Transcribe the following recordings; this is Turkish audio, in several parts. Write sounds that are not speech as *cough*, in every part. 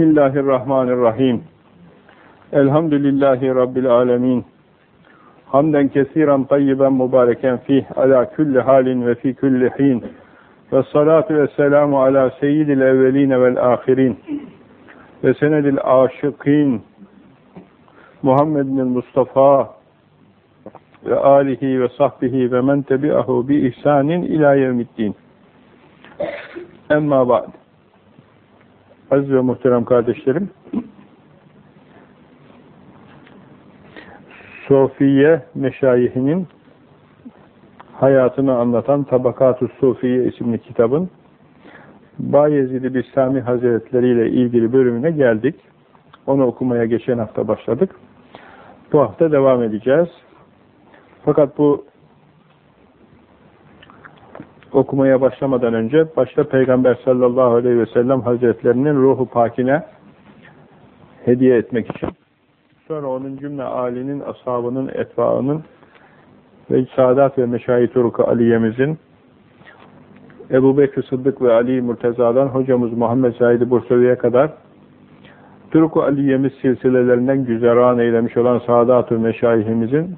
Bismillahirrahmanirrahim. Elhamdülillahi Rabbil alemin. Hamden kesiren tayyiben mübareken fih ala külli halin ve fi külli hin. Ve salatu ve selamu ala seyyidil evveline vel ahirin. Ve senedil aşıkin. Muhammedin Mustafa ve alihi ve sahbihi ve men tebi'ahu bi ihsanin ila yevmiddin. Emma ba'd. Aziz ve muhterem kardeşlerim, Sofiye Meşayihinin hayatını anlatan Tabakat-ı Sofiye isimli kitabın Bayezid-i Bistami Hazretleri ile ilgili bölümüne geldik. Onu okumaya geçen hafta başladık. Bu hafta devam edeceğiz. Fakat bu okumaya başlamadan önce başta Peygamber sallallahu aleyhi ve sellem hazretlerinin ruhu pakine hediye etmek için sonra onun cümle âlinin, ashabının, etbaının ve Sadat ve Meşayi Turuk Aliye'mizin Ebu Bekir Sıddık ve Ali Murteza'dan hocamız Muhammed Said Bursevi'ye kadar Turuk-u Aliye'miz silsilelerinden güzeran eylemiş olan Sadat ve Meşayihimizin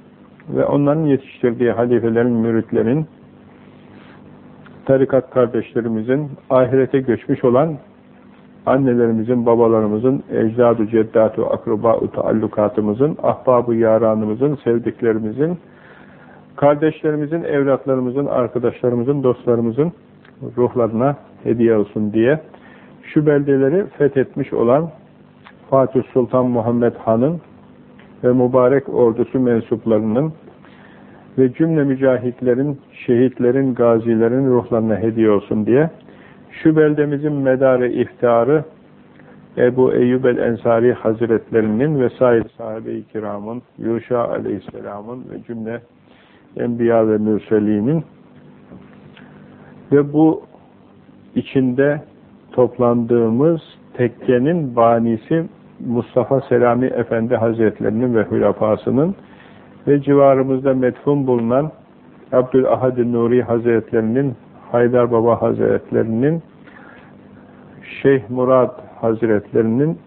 ve onların yetiştirdiği halifelerin, müritlerin tarikat kardeşlerimizin, ahirete göçmüş olan annelerimizin, babalarımızın, ecdadu, ceddatu, akraba-u taallukatımızın, ahbab-ı yaranımızın, sevdiklerimizin, kardeşlerimizin, evlatlarımızın, arkadaşlarımızın, dostlarımızın ruhlarına hediye olsun diye şu beldeleri fethetmiş olan Fatih Sultan Muhammed Han'ın ve mübarek ordusu mensuplarının ve cümle mücahitlerin, şehitlerin, gazilerin ruhlarına hediye olsun diye. Şu beldemizin medarı iftiharı Ebu Eyyub el-Ensari Hazretlerinin ve sair sahabe-i kiramın, Yuşa aleyhisselamın ve cümle enbiya ve mürselinin ve bu içinde toplandığımız tekkenin banisi Mustafa Selami Efendi Hazretlerinin ve hülafasının ve civarımızda metfun bulunan Abdülahad-ı Nuri Hazretlerinin, Haydar Baba Hazretlerinin, Şeyh Murad Hazretlerinin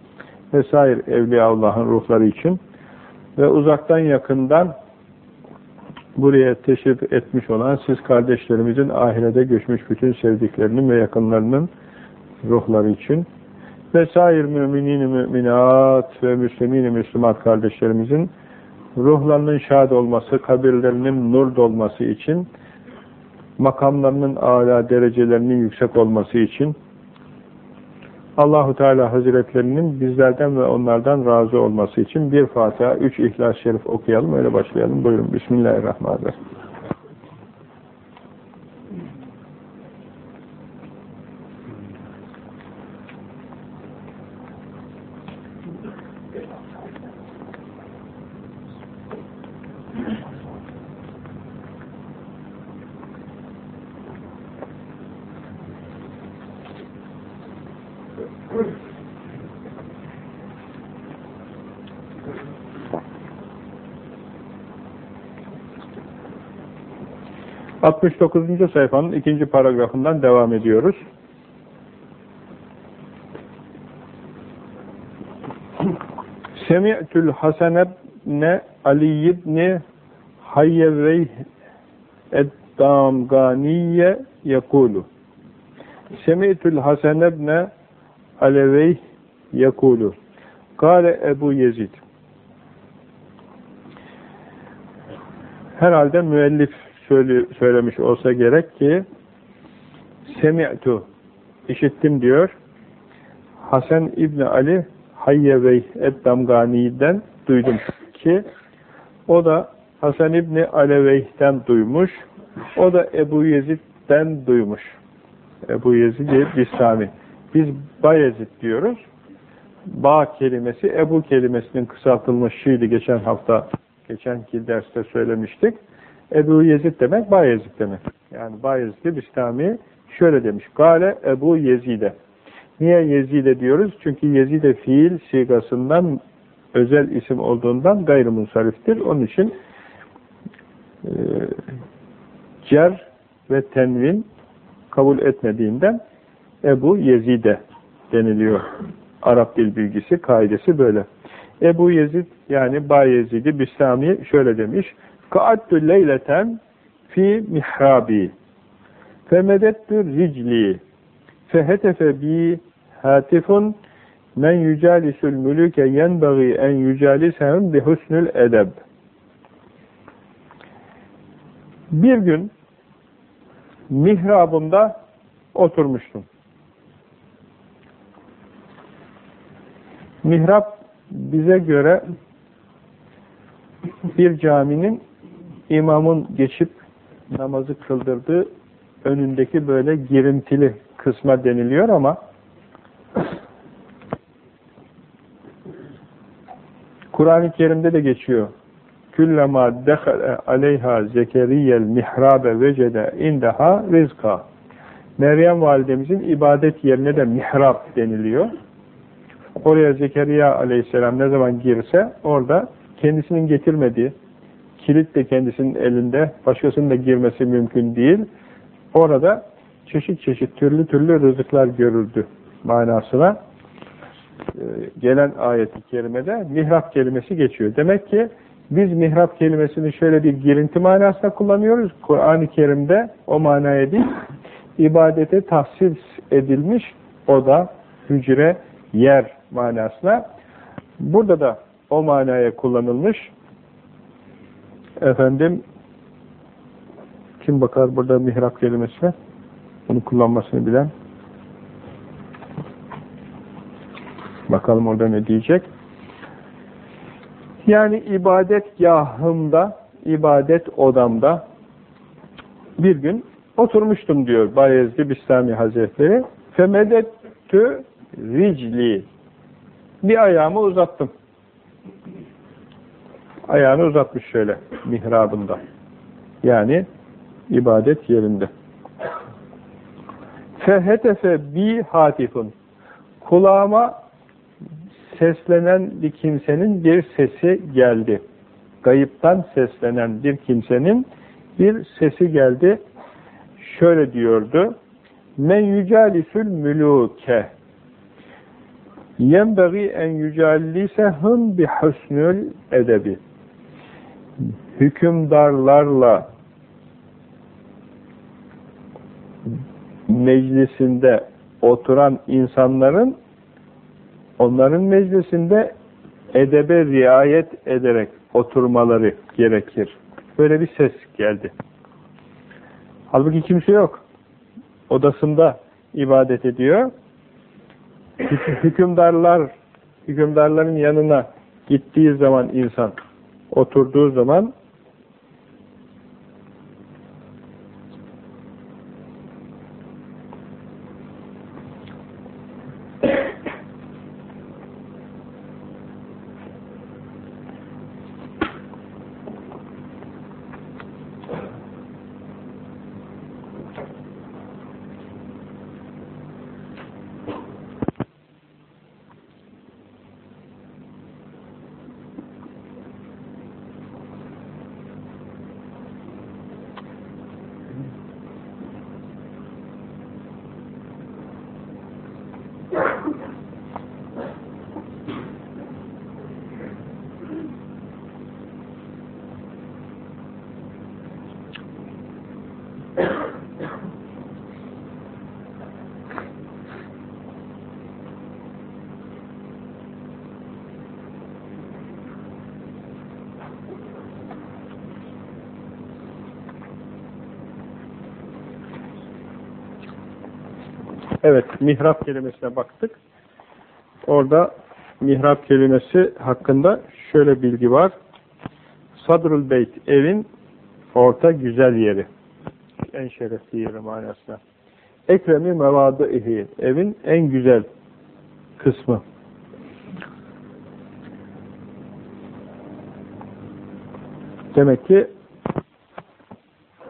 vesaire Evliya Allah'ın ruhları için ve uzaktan yakından buraya teşrif etmiş olan siz kardeşlerimizin ahirete göçmüş bütün sevdiklerinin ve yakınlarının ruhları için vesaire müminin müminat ve müslümin müslümat kardeşlerimizin ruhlarının şad olması, kabirlerinin nur dolması için, makamlarının âlâ derecelerinin yüksek olması için, Allahu Teala Hazretlerinin bizlerden ve onlardan razı olması için bir Fatiha, üç İhlas-ı Şerif okuyalım, öyle başlayalım. Buyurun. Bismillahirrahmanirrahim. 69. sayfanın ikinci paragrafından devam ediyoruz. Semi'tül Hasan ibn Ali ibn Hayyeveyh Eddamganiye yekulu Semi'tül Hasan ibn Aleveyh yekulu Kale Ebu Yezid Herhalde müellif söylemiş olsa gerek ki Semi'tu işittim diyor. Hasan İbni Ali Hayyevey Eddamgani'den duydum ki o da Hasan İbni Aleveyh'ten duymuş. O da Ebu Yezid'den duymuş. Ebu Yezid Bistami. Biz Bayezid diyoruz. Ba kelimesi Ebu kelimesinin kısaltılmışıydı geçen hafta geçenki derste söylemiştik. Ebu Yezid demek Bayezid demek. Yani Bayezid Bistami şöyle demiş. Gale Ebu Yezid'e. Niye Yezid'e diyoruz? Çünkü Yezid'e fiil sigasından özel isim olduğundan gayrimunsariftir. Onun için e, cer ve tenvin kabul etmediğinden Ebu Yezid'e deniliyor Arap dil bilgisi kaidesi böyle. Ebu Yezid yani Bayezid-i Bistami şöyle demiş. Ka'attu leyleten fi mihrabi. Femedettu ricli. Fehetefe bi hatifun. Men yücalisul mülüke yenbagi en yücalisehum bi husnül edeb. Bir gün mihrabımda oturmuştum. Mihrap bize göre bir caminin imamın geçip namazı kıldırdığı önündeki böyle girintili kısma deniliyor ama Kur'an-ı Kerim'de de geçiyor. Küllema dehale aleyha zekeriyel mihrabe vecede indaha rizka. Meryem validemizin ibadet yerine de mihrap deniliyor. Oraya Zekeriya aleyhisselam ne zaman girse orada kendisinin getirmediği, kilit de kendisinin elinde, başkasının da girmesi mümkün değil. Orada çeşit çeşit türlü türlü rızıklar görüldü manasına e, gelen ayet-i kerimede mihrap kelimesi geçiyor. Demek ki biz mihrap kelimesini şöyle bir girinti manasında kullanıyoruz. Kur'an-ı Kerim'de o manaya değil, ibadete tahsis edilmiş o da hücre, yer manasına. Burada da o manaya kullanılmış. Efendim kim bakar burada mihrap kelimesi? Bunu kullanmasını bilen. Bakalım orada ne diyecek. Yani ibadetgahımda, ibadet odamda bir gün oturmuştum diyor Bayezid Bistami Hazretleri. Femedettü ricli. Bir ayağımı uzattım. Ayağını uzatmış şöyle mihrabında. Yani ibadet yerinde. Fehetefe bi hatifun. Kulağıma seslenen bir kimsenin bir sesi geldi. Gayıptan seslenen bir kimsenin bir sesi geldi. Şöyle diyordu. Men yücalisül mülûke yenbeği en yücalisehum bi husnül edebi hükümdarlarla meclisinde oturan insanların onların meclisinde edebe riayet ederek oturmaları gerekir. Böyle bir ses geldi. Halbuki kimse yok. Odasında ibadet ediyor. Hükümdarlar, hükümdarların yanına gittiği zaman insan, oturduğu zaman Evet, mihrap kelimesine baktık. Orada mihrap kelimesi hakkında şöyle bilgi var. Sadrul beyt, evin orta güzel yeri. En şerefli yeri manasına. Ekremi mevadihi, evin en güzel kısmı. Demek ki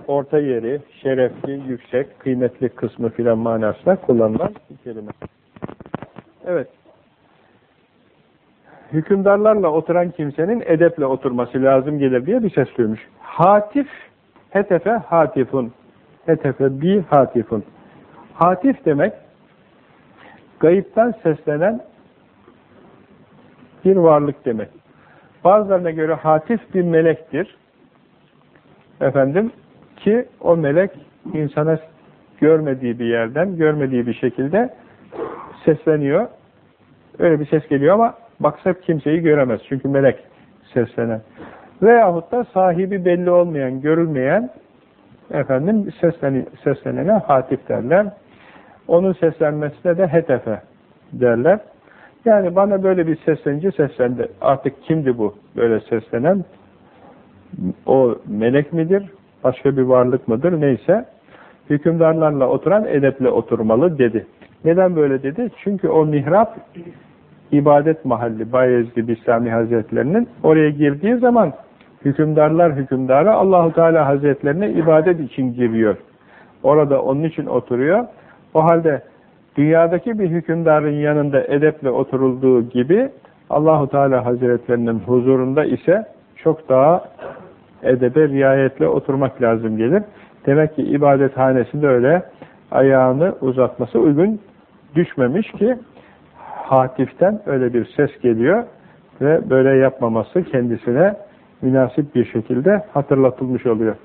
orta yeri, şerefli, yüksek, kıymetli kısmı filan manasında kullanılan bir kelime. Evet. Hükümdarlarla oturan kimsenin edeple oturması lazım gelir diye bir ses duymuş. Hatif, hetefe hatifun. Hetefe bi hatifun. Hatif demek, gayipten seslenen bir varlık demek. Bazılarına göre hatif bir melektir. Efendim ki o melek insana görmediği bir yerden, görmediği bir şekilde sesleniyor. Öyle bir ses geliyor ama baksa kimseyi göremez. Çünkü melek seslenen. Veyahut da sahibi belli olmayan, görülmeyen efendim sesleni, seslenene hatif derler. Onun seslenmesine de hetefe derler. Yani bana böyle bir seslenince seslendi. Artık kimdi bu böyle seslenen? O melek midir? Başka bir varlık mıdır? Neyse. Hükümdarlarla oturan edeple oturmalı dedi. Neden böyle dedi? Çünkü o mihrap ibadet mahalli Bayezid Bistami Hazretlerinin oraya girdiği zaman hükümdarlar hükümdarı Allahu Teala Hazretlerine ibadet için giriyor. Orada onun için oturuyor. O halde dünyadaki bir hükümdarın yanında edeple oturulduğu gibi Allahu Teala Hazretlerinin huzurunda ise çok daha edebe riayetle oturmak lazım gelir. Demek ki ibadethanesinde öyle ayağını uzatması uygun düşmemiş ki hatiften öyle bir ses geliyor ve böyle yapmaması kendisine münasip bir şekilde hatırlatılmış oluyor.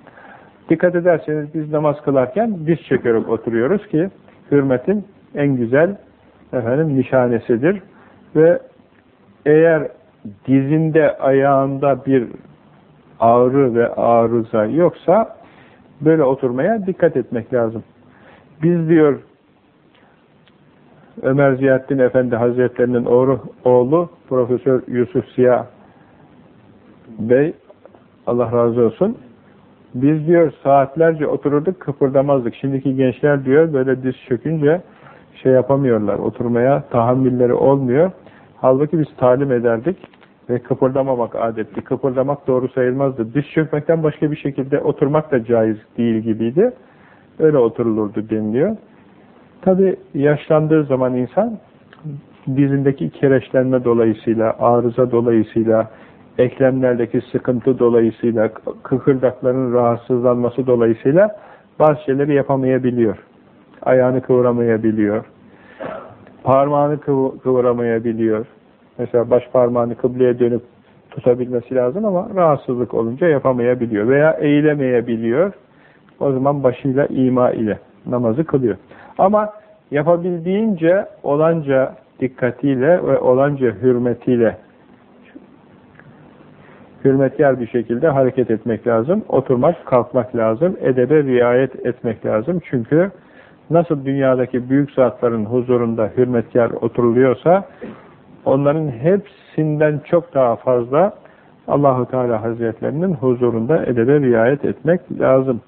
Dikkat ederseniz biz namaz kılarken diz çekerek oturuyoruz ki hürmetin en güzel efendim nişanesidir ve eğer dizinde ayağında bir ağrı ve arıza yoksa böyle oturmaya dikkat etmek lazım. Biz diyor Ömer Ziyaddin Efendi Hazretlerinin oğlu, oğlu Profesör Yusuf Siyah Bey Allah razı olsun biz diyor saatlerce otururduk kıpırdamazdık. Şimdiki gençler diyor böyle diz çökünce şey yapamıyorlar. Oturmaya tahammülleri olmuyor. Halbuki biz talim ederdik ve kıpırdamamak adetti. Kıpırdamak doğru sayılmazdı. Diz çökmekten başka bir şekilde oturmak da caiz değil gibiydi. Öyle oturulurdu deniliyor. Tabi yaşlandığı zaman insan dizindeki kireçlenme dolayısıyla, arıza dolayısıyla, eklemlerdeki sıkıntı dolayısıyla, kıkırdakların rahatsızlanması dolayısıyla bazı şeyleri yapamayabiliyor. Ayağını kıvıramayabiliyor. Parmağını kıv kıvıramayabiliyor. Mesela baş parmağını kıbleye dönüp tutabilmesi lazım ama rahatsızlık olunca yapamayabiliyor. Veya eğilemeyebiliyor. O zaman başıyla ima ile namazı kılıyor. Ama yapabildiğince olanca dikkatiyle ve olanca hürmetiyle hürmetkar bir şekilde hareket etmek lazım. Oturmak, kalkmak lazım. Edebe riayet etmek lazım. Çünkü nasıl dünyadaki büyük zatların huzurunda hürmetkar oturuluyorsa onların hepsinden çok daha fazla Allahu Teala Hazretlerinin huzurunda edebe riayet etmek lazım.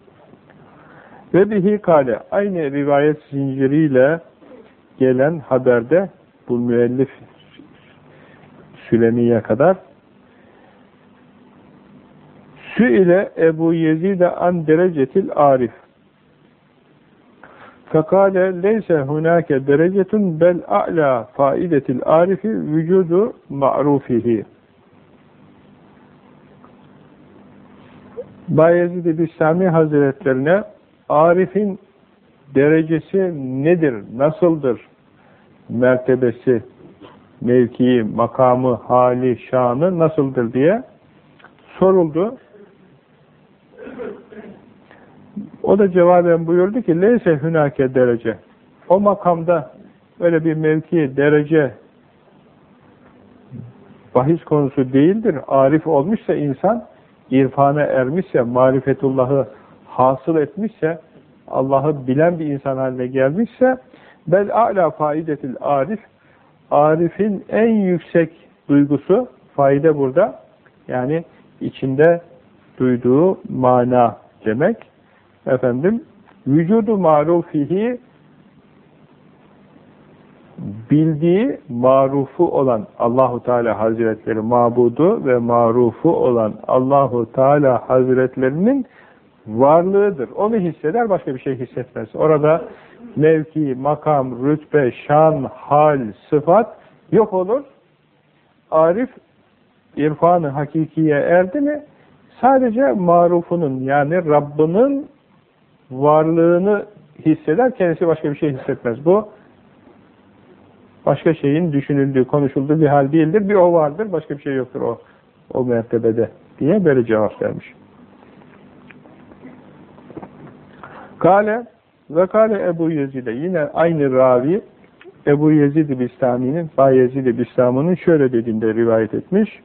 Ve bihi kale aynı rivayet zinciriyle gelen haberde bu müellif Sülemi'ye kadar Sü ile Ebu Yezid'e an derecetil arif Fekale leyse hunake derecetun bel a'la faidetil arifi vücudu ma'rufihi Bayezid-i Bistami Hazretlerine Arif'in derecesi nedir, nasıldır, mertebesi, mevkii, makamı, hali, şanı nasıldır? diye soruldu. O da cevaben buyurdu ki, leyse hünake derece. O makamda öyle bir mevki, derece bahis konusu değildir. Arif olmuşsa insan, irfana ermişse, marifetullahı hasıl etmişse, Allah'ı bilen bir insan haline gelmişse, bel a'la faidetil arif, arifin en yüksek duygusu, faide burada, yani içinde duyduğu mana demek, efendim, vücudu marufihi, bildiği marufu olan Allahu Teala Hazretleri mabudu ve marufu olan Allahu Teala Hazretlerinin varlığıdır. Onu hisseder, başka bir şey hissetmez. Orada mevki, makam, rütbe, şan, hal, sıfat yok olur. Arif irfanı hakikiye erdi mi sadece marufunun yani Rabbinin varlığını hisseder, kendisi başka bir şey hissetmez. Bu Başka şeyin düşünüldüğü, konuşulduğu bir hal değildir. Bir o vardır, başka bir şey yoktur o, o mertebede diye böyle cevap vermiş. Kale ve kale Ebu Yezid'e yine aynı ravi Ebu Yezid-i Bistami'nin Bayezid-i Bistami'nin şöyle dediğinde rivayet etmiş.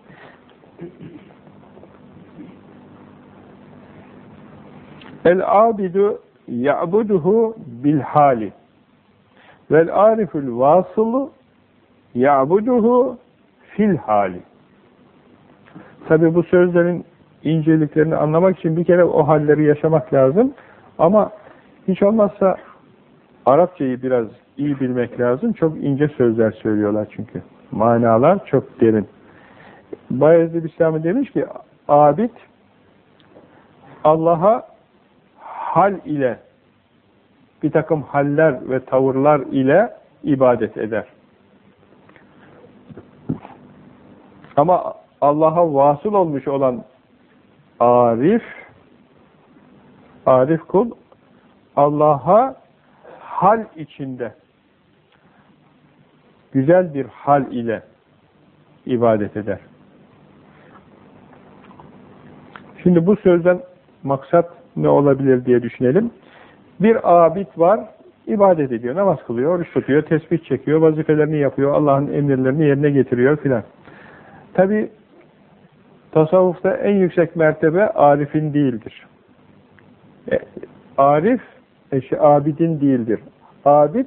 El-abidu ya'buduhu bil hali vel ariful vasılı ya'buduhu fil hali. Tabi bu sözlerin inceliklerini anlamak için bir kere o halleri yaşamak lazım. Ama hiç olmazsa Arapçayı biraz iyi bilmek lazım. Çok ince sözler söylüyorlar çünkü. Manalar çok derin. Bayezid İslam'ı demiş ki abid Allah'a hal ile bir takım haller ve tavırlar ile ibadet eder. Ama Allah'a vasıl olmuş olan arif arif kul Allah'a hal içinde güzel bir hal ile ibadet eder. Şimdi bu sözden maksat ne olabilir diye düşünelim. Bir abid var, ibadet ediyor, namaz kılıyor, oruç tutuyor, tesbih çekiyor, vazifelerini yapıyor, Allah'ın emirlerini yerine getiriyor filan. Tabi tasavvufta en yüksek mertebe arifin değildir. E, arif eşi abidin değildir. Abid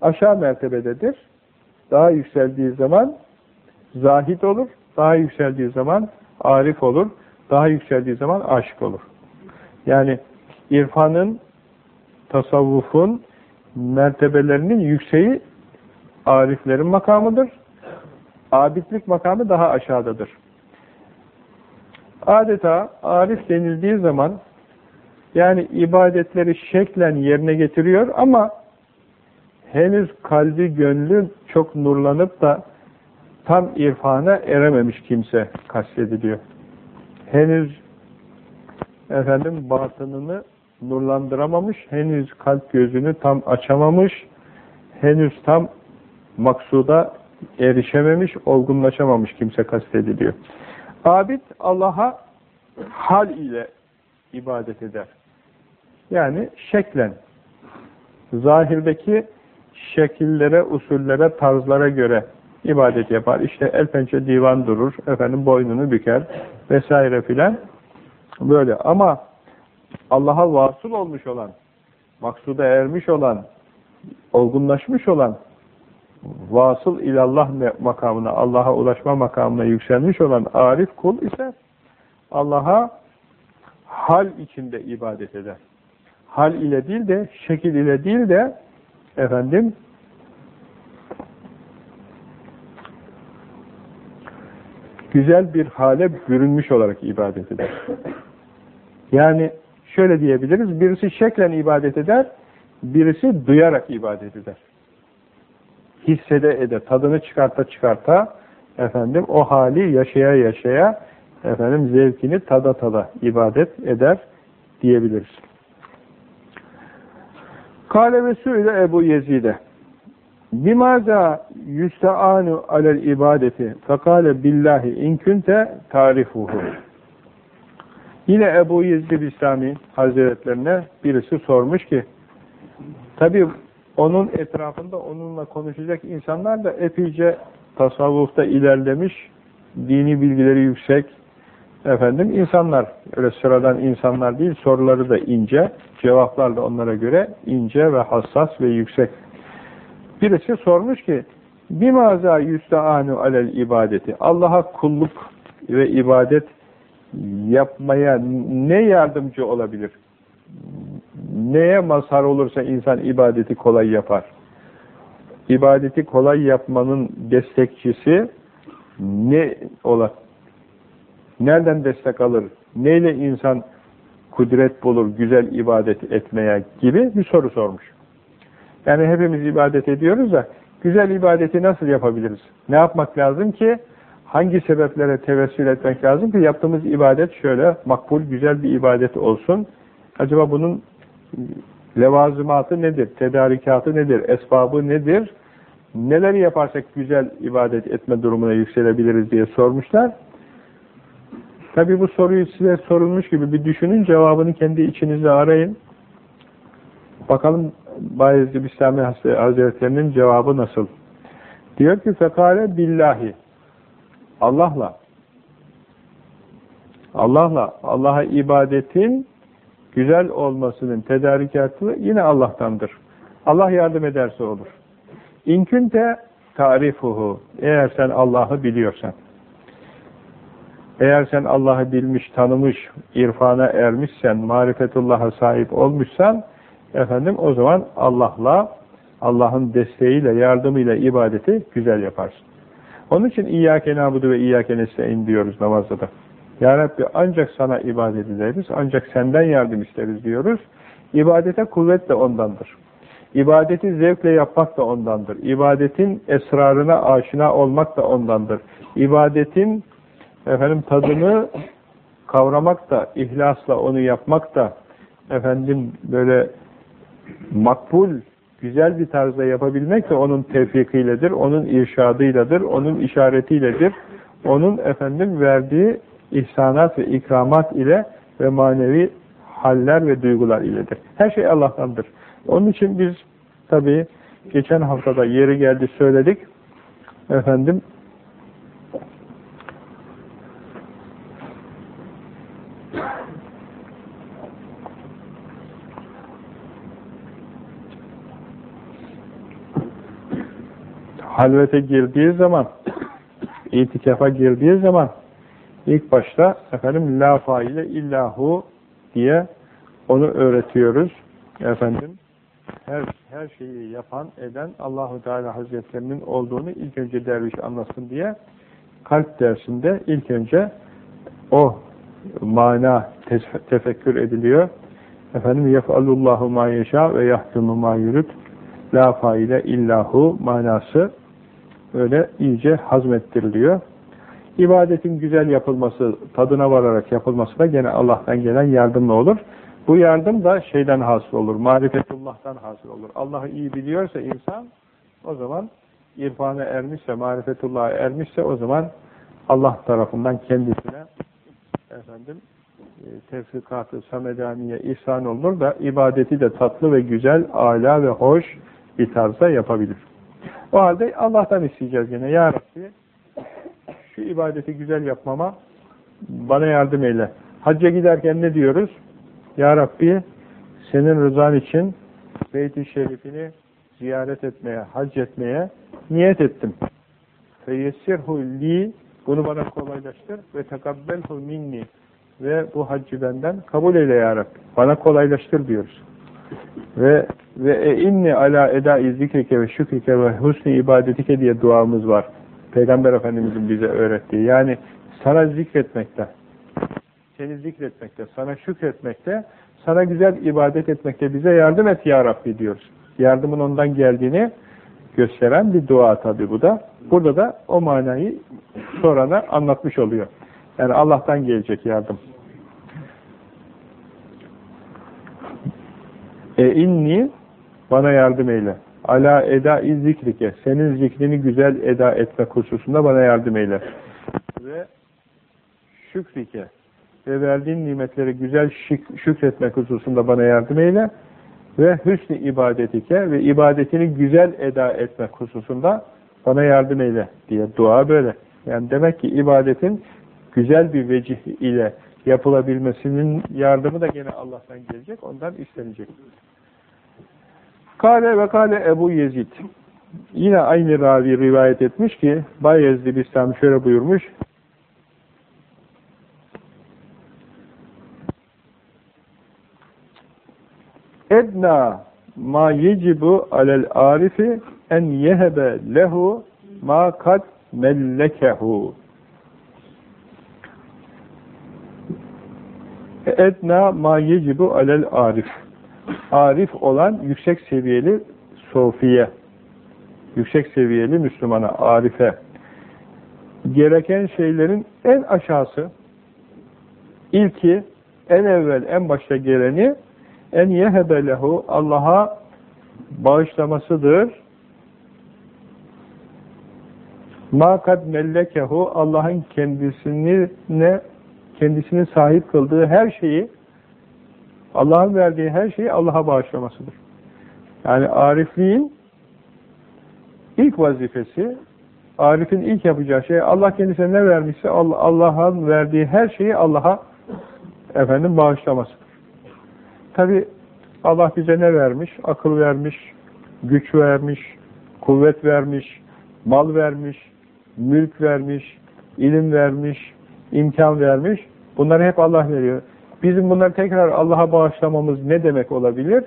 aşağı mertebededir. Daha yükseldiği zaman zahid olur, daha yükseldiği zaman arif olur, daha yükseldiği zaman aşık olur. Yani irfanın, tasavvufun mertebelerinin yükseği ariflerin makamıdır. Abidlik makamı daha aşağıdadır. Adeta arif denildiği zaman yani ibadetleri şeklen yerine getiriyor ama henüz kalbi gönlü çok nurlanıp da tam irfana erememiş kimse kastediliyor. Henüz efendim batınını nurlandıramamış, henüz kalp gözünü tam açamamış, henüz tam maksuda erişememiş, olgunlaşamamış kimse kastediliyor. Abid Allah'a hal ile ibadet eder. Yani şeklen, zahirdeki şekillere, usullere, tarzlara göre ibadet yapar. İşte el pençe divan durur, efendim boynunu büker vesaire filan. Böyle ama Allah'a vasıl olmuş olan, maksuda ermiş olan, olgunlaşmış olan, vasıl ilallah makamına, Allah'a ulaşma makamına yükselmiş olan arif kul ise Allah'a hal içinde ibadet eder. Hal ile değil de, şekil ile değil de efendim güzel bir hale bürünmüş olarak ibadet eder. Yani şöyle diyebiliriz, birisi şeklen ibadet eder, birisi duyarak ibadet eder. Hissede eder, tadını çıkarta çıkarta, efendim o hali yaşaya yaşaya, efendim zevkini tada tada ibadet eder diyebiliriz. Kale ve söyle Ebu Yezid'e Bimaza yüsteanu alel ibadeti fekale billahi inkünte tarifuhu Yine Ebu Yezid İslami Hazretlerine birisi sormuş ki tabi onun etrafında onunla konuşacak insanlar da epeyce tasavvufta ilerlemiş, dini bilgileri yüksek efendim insanlar, öyle sıradan insanlar değil, soruları da ince, cevaplar da onlara göre ince ve hassas ve yüksek. Birisi sormuş ki bimaza yüsteanu alel ibadeti Allah'a kulluk ve ibadet yapmaya ne yardımcı olabilir? Neye mazhar olursa insan ibadeti kolay yapar? İbadeti kolay yapmanın destekçisi ne ola? Nereden destek alır? Neyle insan kudret bulur güzel ibadet etmeye gibi bir soru sormuş. Yani hepimiz ibadet ediyoruz da güzel ibadeti nasıl yapabiliriz? Ne yapmak lazım ki? hangi sebeplere tevessül etmek lazım ki yaptığımız ibadet şöyle makbul, güzel bir ibadet olsun. Acaba bunun levazımatı nedir? Tedarikatı nedir? Esbabı nedir? neleri yaparsak güzel ibadet etme durumuna yükselebiliriz diye sormuşlar. Tabi bu soruyu size sorulmuş gibi bir düşünün, cevabını kendi içinizde arayın. Bakalım Bayezid Bistami Hazretlerinin cevabı nasıl? Diyor ki fekale billahi Allah'la Allah'la Allah'a ibadetin güzel olmasının tedarikatı yine Allah'tandır. Allah yardım ederse olur. İnkünte tarifuhu eğer sen Allah'ı biliyorsan eğer sen Allah'ı bilmiş, tanımış, irfana ermişsen, marifetullah'a sahip olmuşsan efendim o zaman Allah'la Allah'ın desteğiyle, yardımıyla ibadeti güzel yaparsın. Onun için İyyâke nâbudu ve İyyâke neste'in diyoruz namazda da. Ya Rabbi ancak sana ibadet ederiz, ancak senden yardım isteriz diyoruz. İbadete kuvvet de ondandır. İbadeti zevkle yapmak da ondandır. İbadetin esrarına aşina olmak da ondandır. İbadetin efendim tadını kavramak da, ihlasla onu yapmak da efendim böyle makbul, güzel bir tarzda yapabilmek de onun tevfikiyledir, onun irşadıyladır, onun işaretiyledir. Onun efendim verdiği ihsanat ve ikramat ile ve manevi haller ve duygular iledir. Her şey Allah'tandır. Onun için biz tabii geçen haftada yeri geldi söyledik. Efendim halvete girdiği zaman *coughs* itikafa girdiği zaman ilk başta efendim la faile illahu diye onu öğretiyoruz. Efendim her her şeyi yapan eden Allahu Teala Hazretlerinin olduğunu ilk önce derviş anlasın diye kalp dersinde ilk önce o mana tefekkür ediliyor. Efendim yef'alullahu ma yeşâ ve yahkumu ma yürüt la faile illahu manası öyle iyice hazmettiriliyor. İbadetin güzel yapılması, tadına vararak yapılması da gene Allah'tan gelen yardımla olur. Bu yardım da şeyden hasıl olur, marifetullah'tan hasıl olur. Allah'ı iyi biliyorsa insan, o zaman irfana ermişse, marifetullah'a ermişse o zaman Allah tarafından kendisine efendim e, tevfikatı, samedaniye ihsan olur da ibadeti de tatlı ve güzel, âlâ ve hoş bir tarzda yapabilir. O halde Allah'tan isteyeceğiz yine. Ya Rabbi şu ibadeti güzel yapmama bana yardım eyle. Hacca giderken ne diyoruz? Ya Rabbi senin rızan için Beyt-i Şerifini ziyaret etmeye, hac etmeye niyet ettim. Feyessirhu li bunu bana kolaylaştır ve tekabbelhu minni ve bu haccı benden kabul eyle ya Rabbi. Bana kolaylaştır diyoruz. Ve ve e inni ala edai zikrike ve şükrike ve husni ibadetike diye duamız var. Peygamber Efendimizin bize öğrettiği. Yani sana zikretmekte, seni zikretmekte, sana şükretmekte, sana güzel ibadet etmekte bize yardım et ya Rabbi diyoruz. Yardımın ondan geldiğini gösteren bir dua tabi bu da. Burada da o manayı sonradan anlatmış oluyor. Yani Allah'tan gelecek yardım. E inni bana yardım eyle. Ala eda zikrike. Senin zikrini güzel eda etme hususunda bana yardım eyle. Ve şükrike. Ve verdiğin nimetleri güzel şükretmek hususunda bana yardım eyle. Ve hüsnü ibadetike ve ibadetini güzel eda etmek hususunda bana yardım eyle diye dua böyle. Yani demek ki ibadetin güzel bir vecih ile yapılabilmesinin yardımı da gene Allah'tan gelecek, ondan istenecek. Kale ve kale Ebu Yezid. Yine aynı ravi rivayet etmiş ki Bay Yezid İslam şöyle buyurmuş. Edna ma yecibu alel arifi en yehebe lehu ma kad mellekehu. Edna ma yecibu alel arif arif olan yüksek seviyeli sofiye, yüksek seviyeli Müslümana, arife, gereken şeylerin en aşağısı, ilki, en evvel, en başta geleni, en yehebelehu, Allah'a bağışlamasıdır. Ma kad mellekehu Allah'ın kendisini ne kendisinin sahip kıldığı her şeyi Allah'ın verdiği her şeyi Allah'a bağışlamasıdır. Yani arifliğin ilk vazifesi Arif'in ilk yapacağı şey Allah kendisine ne vermişse Allah'ın verdiği her şeyi Allah'a efendim bağışlamasıdır. Tabi Allah bize ne vermiş? Akıl vermiş, güç vermiş, kuvvet vermiş, mal vermiş, mülk vermiş, ilim vermiş, imkan vermiş. Bunları hep Allah veriyor. Bizim bunları tekrar Allah'a bağışlamamız ne demek olabilir?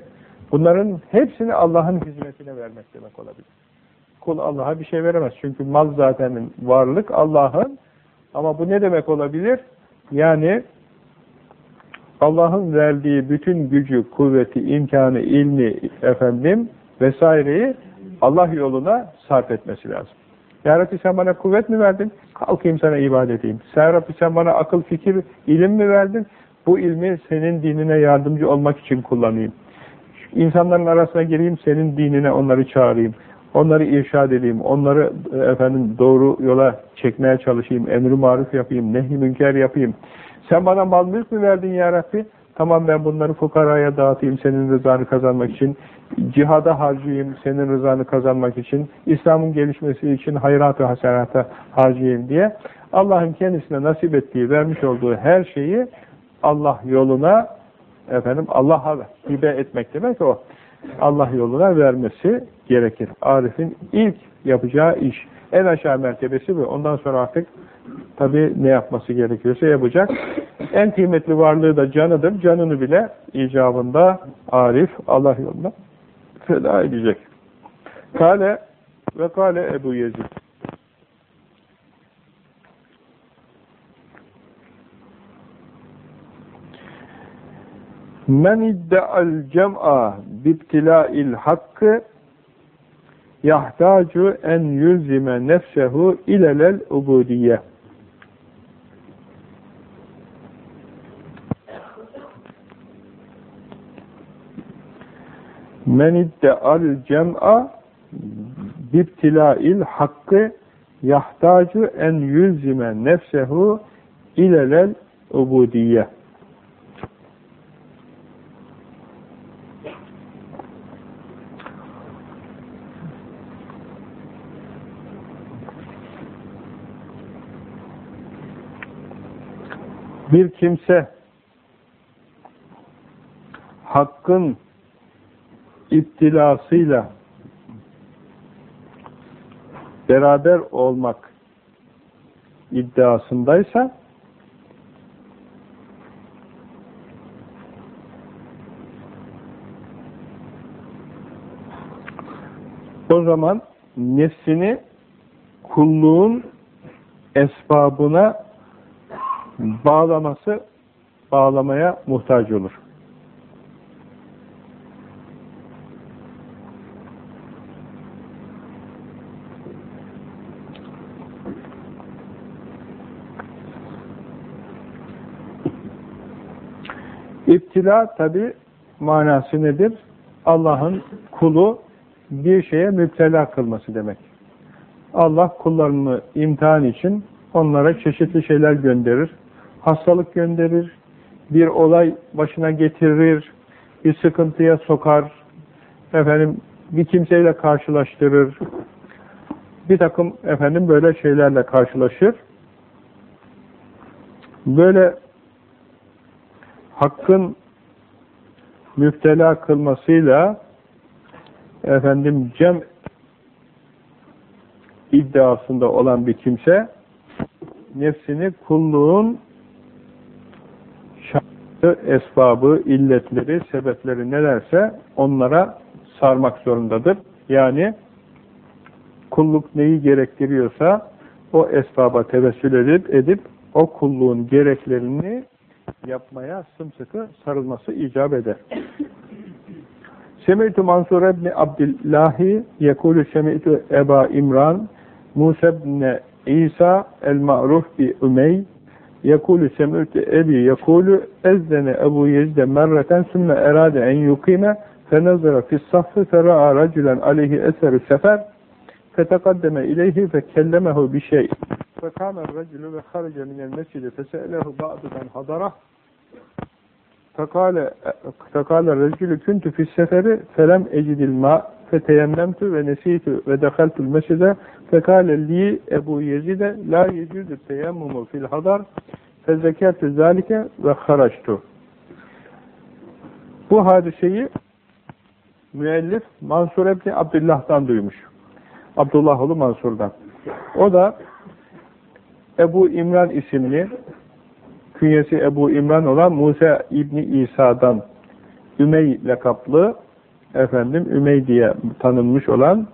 Bunların hepsini Allah'ın hizmetine vermek demek olabilir. Kul Allah'a bir şey veremez. Çünkü mal zaten varlık Allah'ın. Ama bu ne demek olabilir? Yani Allah'ın verdiği bütün gücü, kuvveti, imkanı, ilmi, efendim vesaireyi Allah yoluna sarf etmesi lazım. Ya Rabbi sen bana kuvvet mi verdin? Kalkayım sana ibadet edeyim. Ya Rabbi sen bana akıl, fikir, ilim mi verdin? Bu ilmi senin dinine yardımcı olmak için kullanayım. İnsanların arasına gireyim, senin dinine onları çağırayım. Onları irşad edeyim, onları e, efendim doğru yola çekmeye çalışayım, emri maruf yapayım, nehi münker yapayım. Sen bana mal mülk mü verdin ya Rabbi? Tamam ben bunları fukaraya dağıtayım senin rızanı kazanmak için. Cihada harcayayım senin rızanı kazanmak için. İslam'ın gelişmesi için hayrat ve hasenata harcayayım diye. Allah'ın kendisine nasip ettiği, vermiş olduğu her şeyi Allah yoluna efendim Allah'a hibe etmek demek o. Allah yoluna vermesi gerekir. Arif'in ilk yapacağı iş. En aşağı mertebesi bu. Ondan sonra artık tabi ne yapması gerekiyorsa yapacak. En kıymetli varlığı da canıdır. Canını bile icabında Arif Allah yolunda feda edecek. Kale ve kale Ebu Yezid. Men idde'al cem'a bibtila'il hakkı yahtacu en yulzime nefsehu ilelel ubudiyye. Men idde'al cem'a bibtila'il hakkı yahtacu en yulzime nefsehu ilelel ubudiyye. Bir kimse hakkın iptilasıyla beraber olmak iddiasındaysa o zaman nefsini kulluğun esbabına bağlaması bağlamaya muhtaç olur. İptila tabi manası nedir? Allah'ın kulu bir şeye müptela kılması demek. Allah kullarını imtihan için onlara çeşitli şeyler gönderir. Hastalık gönderir, bir olay başına getirir, bir sıkıntıya sokar, efendim bir kimseyle karşılaştırır, bir takım efendim böyle şeylerle karşılaşır. Böyle hakkın müptela kılmasıyla efendim cem iddiasında olan bir kimse nefsini kulluğun esbabı, illetleri, sebepleri nelerse onlara sarmak zorundadır. Yani kulluk neyi gerektiriyorsa o esbaba tevessül edip, edip o kulluğun gereklerini yapmaya sımsıkı sarılması icap eder. Semihtu Mansur ibn Abdillahi yekulü semihtu Eba İmran Musa ibn İsa el-Ma'ruf bi Ümey yekulu sem'ütü ebi yekulu ezdene Ebu Yezide merreten sümme erade en yukime fenezara fissafı fera'a racülen aleyhi eseri sefer Fetekaddeme ileyhi fe kellemehu bir şey. Fekâme racülü ve harice minel mescidi fese'lehu ba'du men hadarah. Fekâle fekâle racülü küntü fis seferi felem ecidil ma feteyemlemtü ve nesitü ve dehaltul mescide fekâle li Ebu Yezide la yecüdü teyemmumu fil hadar fezekâtü zâlike ve haraçtu. Bu hadiseyi müellif Mansur Ebni Abdullah'tan duymuş. Abdullah oğlu Mansur'dan. O da Ebu İmran isimli künyesi Ebu İmran olan Musa İbni İsa'dan Ümey lakaplı efendim Ümey diye tanınmış olan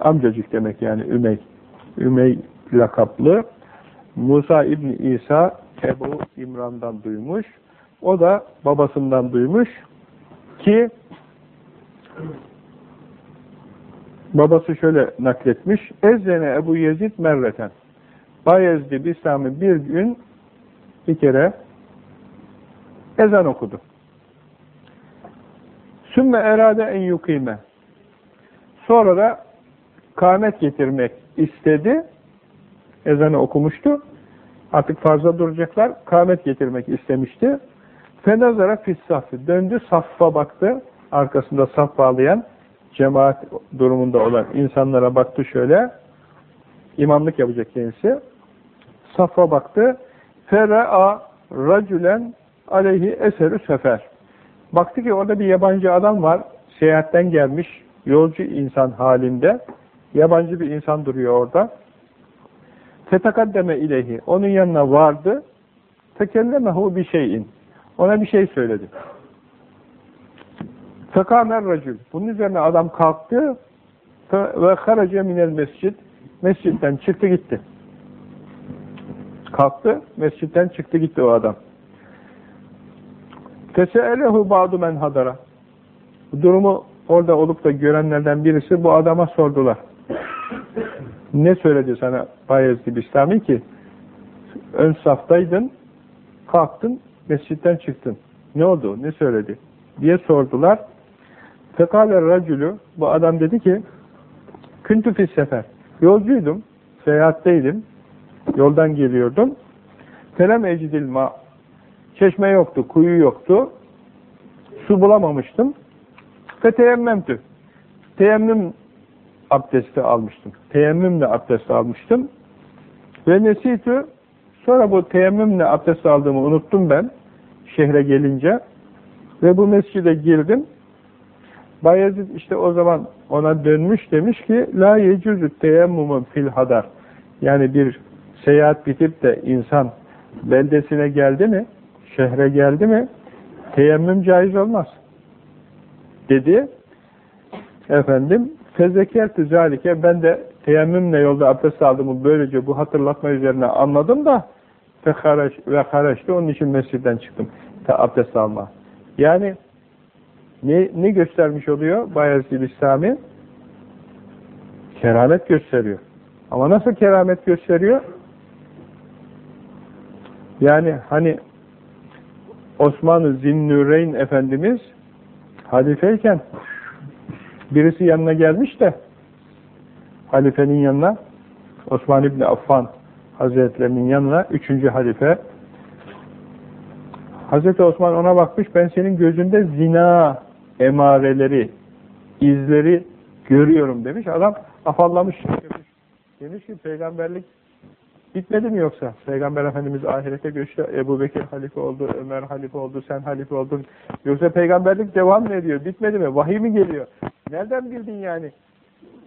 amcacık demek yani Ümey Ümey lakaplı Musa İbni İsa Ebu İmran'dan duymuş. O da babasından duymuş ki babası şöyle nakletmiş. Ezzene Ebu Yezid merreten. Bayezid Bistami bir gün bir kere ezan okudu. Sümme erade en yukime. Sonra da kâmet getirmek istedi. Ezanı okumuştu. Artık farza duracaklar. Kâmet getirmek istemişti. Fenazara fissafı. Döndü saffa baktı. Arkasında saf bağlayan cemaat durumunda olan insanlara baktı şöyle. İmamlık yapacak kendisi. Saffa baktı. Fera'a racülen aleyhi eserü sefer. Baktı ki orada bir yabancı adam var. Seyahatten gelmiş. Yolcu insan halinde. Yabancı bir insan duruyor orada. Fetakaddeme ileyhi. Onun yanına vardı. Tekellemehu bir şeyin. Ona bir şey söyledi. Fekamer racül. Bunun üzerine adam kalktı ve harace minel mescid. Mescitten çıktı gitti. Kalktı, mescitten çıktı gitti o adam. Fese'elehu ba'du men hadara. Durumu orada olup da görenlerden birisi bu adama sordular. ne söyledi sana Bayezid Bistami ki ön saftaydın, kalktın, mescitten çıktın. Ne oldu, ne söyledi diye sordular. Fekale racülü, bu adam dedi ki, küntü fis sefer. Yolcuydum, seyahatteydim, yoldan geliyordum. Felem ecidil ma. Çeşme yoktu, kuyu yoktu. Su bulamamıştım. Feteyemmemtü. Teyemmüm abdesti almıştım. Teyemmümle abdest almıştım. Ve nesitü, sonra bu teyemmümle abdest aldığımı unuttum ben, şehre gelince. Ve bu mescide girdim. Bayezid işte o zaman ona dönmüş demiş ki la yecüzü teyemmumun fil hadar. Yani bir seyahat bitip de insan beldesine geldi mi, şehre geldi mi teyemmüm caiz olmaz. Dedi. Efendim fezekertü zalike ben de teyemmümle yolda abdest aldığımı böylece bu hatırlatma üzerine anladım da ve haraçtı onun için mescidden çıktım. Ta abdest alma. Yani ne, ne göstermiş oluyor Bayezid İslami? Keramet gösteriyor. Ama nasıl keramet gösteriyor? Yani hani Osman-ı Zinnüreyn Efendimiz halifeyken birisi yanına gelmiş de halifenin yanına Osman İbni Affan Hazretlerinin yanına üçüncü halife Hazreti Osman ona bakmış ben senin gözünde zina emareleri izleri görüyorum demiş. Adam afallamış. Demiş ki peygamberlik bitmedi mi yoksa? Peygamber Efendimiz ahirete göçtü. Ebu Bekir halife oldu, Ömer halife oldu, sen halife oldun. Yoksa peygamberlik devam mı ediyor? Bitmedi mi? Vahiy mi geliyor? Nereden bildin yani?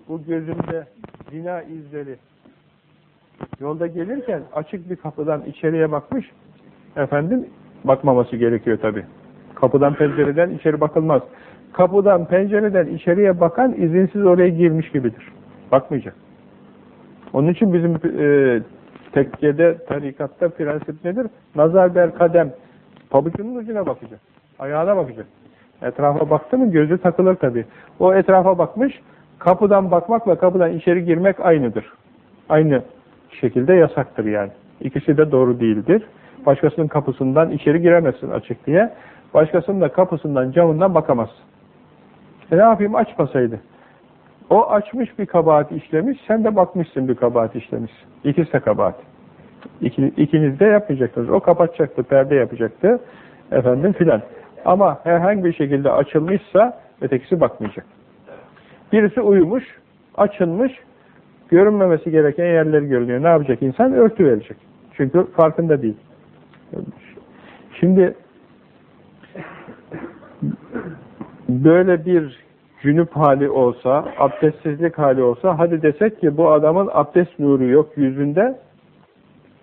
Bu gözünde zina izleri. Yolda gelirken açık bir kapıdan içeriye bakmış. Efendim bakmaması gerekiyor tabi. Kapıdan pencereden içeri bakılmaz. Kapıdan pencereden içeriye bakan izinsiz oraya girmiş gibidir. Bakmayacak. Onun için bizim e, tekkede, tarikatta prensip nedir? Nazar ber kadem. Pabucunun ucuna bakacak. Ayağına bakacak. Etrafa baktı mı gözü takılır tabi. O etrafa bakmış, kapıdan bakmakla kapıdan içeri girmek aynıdır. Aynı şekilde yasaktır yani. İkisi de doğru değildir. Başkasının kapısından içeri giremezsin açık diye. Başkasının da kapısından, camından bakamazsın. E ne yapayım açmasaydı. O açmış bir kabahat işlemiş, sen de bakmışsın bir kabahat işlemiş. İkisi de kabahat. İki, ikiniz de yapmayacaktınız. O kapatacaktı, perde yapacaktı, efendim filan. Ama herhangi bir şekilde açılmışsa ötekisi bakmayacak. Birisi uyumuş, açılmış, görünmemesi gereken yerler görünüyor. Ne yapacak insan? Örtü verecek. Çünkü farkında değil. Şimdi böyle bir cünüp hali olsa, abdestsizlik hali olsa, hadi desek ki bu adamın abdest nuru yok yüzünde,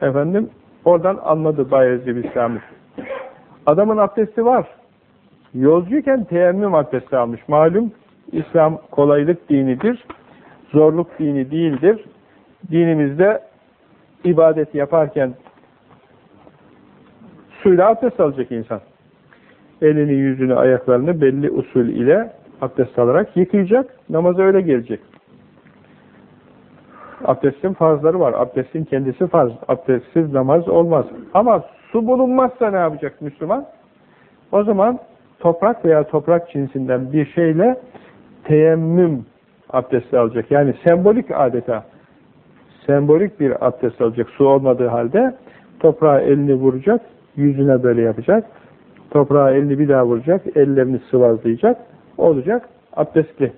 efendim oradan anladı Bayezid İslam'ı. Adamın abdesti var. Yolcuyken teyemmüm abdesti almış. Malum İslam kolaylık dinidir. Zorluk dini değildir. Dinimizde ibadet yaparken suyla abdest alacak insan. Elini, yüzünü, ayaklarını belli usul ile abdest alarak yıkayacak. Namaza öyle gelecek. Abdestin farzları var. Abdestin kendisi farz. Abdestsiz namaz olmaz. Ama su bulunmazsa ne yapacak Müslüman? O zaman toprak veya toprak cinsinden bir şeyle teyemmüm abdesti alacak. Yani sembolik adeta sembolik bir abdest alacak. Su olmadığı halde toprağa elini vuracak, yüzüne böyle yapacak. Toprağa elini bir daha vuracak, ellerini sıvazlayacak. Olacak abdestli.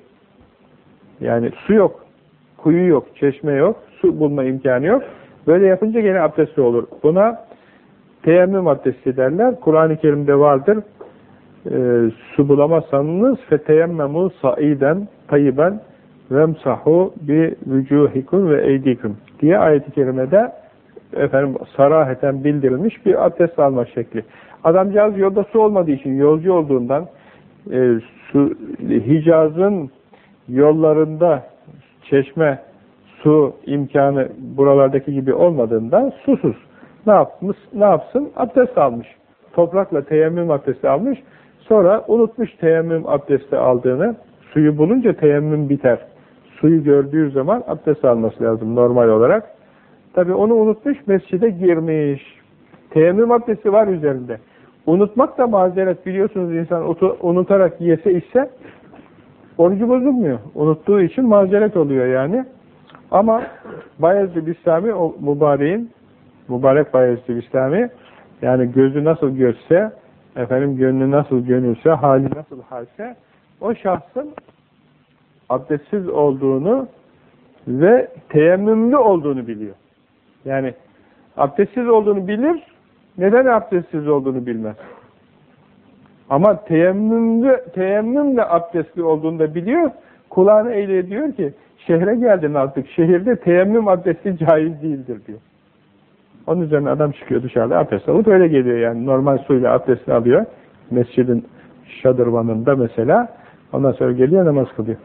Yani su yok, kuyu yok, çeşme yok, su bulma imkanı yok. Böyle yapınca gene abdestli olur. Buna teyemmüm abdesti derler. Kur'an-ı Kerim'de vardır. E, su bulamazsanız feteyemmemu saiden tayyiben vemsahu bi vücuhikum ve eydikum diye ayet-i kerimede efendim saraheten bildirilmiş bir abdest alma şekli. Adamcağız yolda su olmadığı için yolcu olduğundan e, su Hicaz'ın yollarında çeşme su imkanı buralardaki gibi olmadığından susuz. Ne yapmış? Ne yapsın? Abdest almış. Toprakla teyemmüm abdesti almış. Sonra unutmuş teyemmüm abdesti aldığını. Suyu bulunca teyemmüm biter. Suyu gördüğü zaman abdest alması lazım normal olarak. Tabi onu unutmuş, mescide girmiş. Teyemmüm abdesti var üzerinde. Unutmak da mazeret biliyorsunuz insan unutarak yese ise orucu bozulmuyor. Unuttuğu için mazeret oluyor yani. Ama Bayezid İslami o mübareğin mübarek Bayezid İslami yani gözü nasıl gözse efendim gönlü nasıl gönülse hali nasıl halse o şahsın abdestsiz olduğunu ve teyemmümlü olduğunu biliyor. Yani abdestsiz olduğunu bilir, neden abdestsiz olduğunu bilmez. Ama teyemmümlü, teyemmümle abdestli olduğunu da biliyor. Kulağını eğle diyor ki, şehre geldin artık, şehirde teyemmüm abdesti caiz değildir diyor. Onun üzerine adam çıkıyor dışarıda abdest alıp öyle geliyor yani. Normal suyla abdest alıyor. Mescidin şadırvanında mesela. Ondan sonra geliyor namaz kılıyor.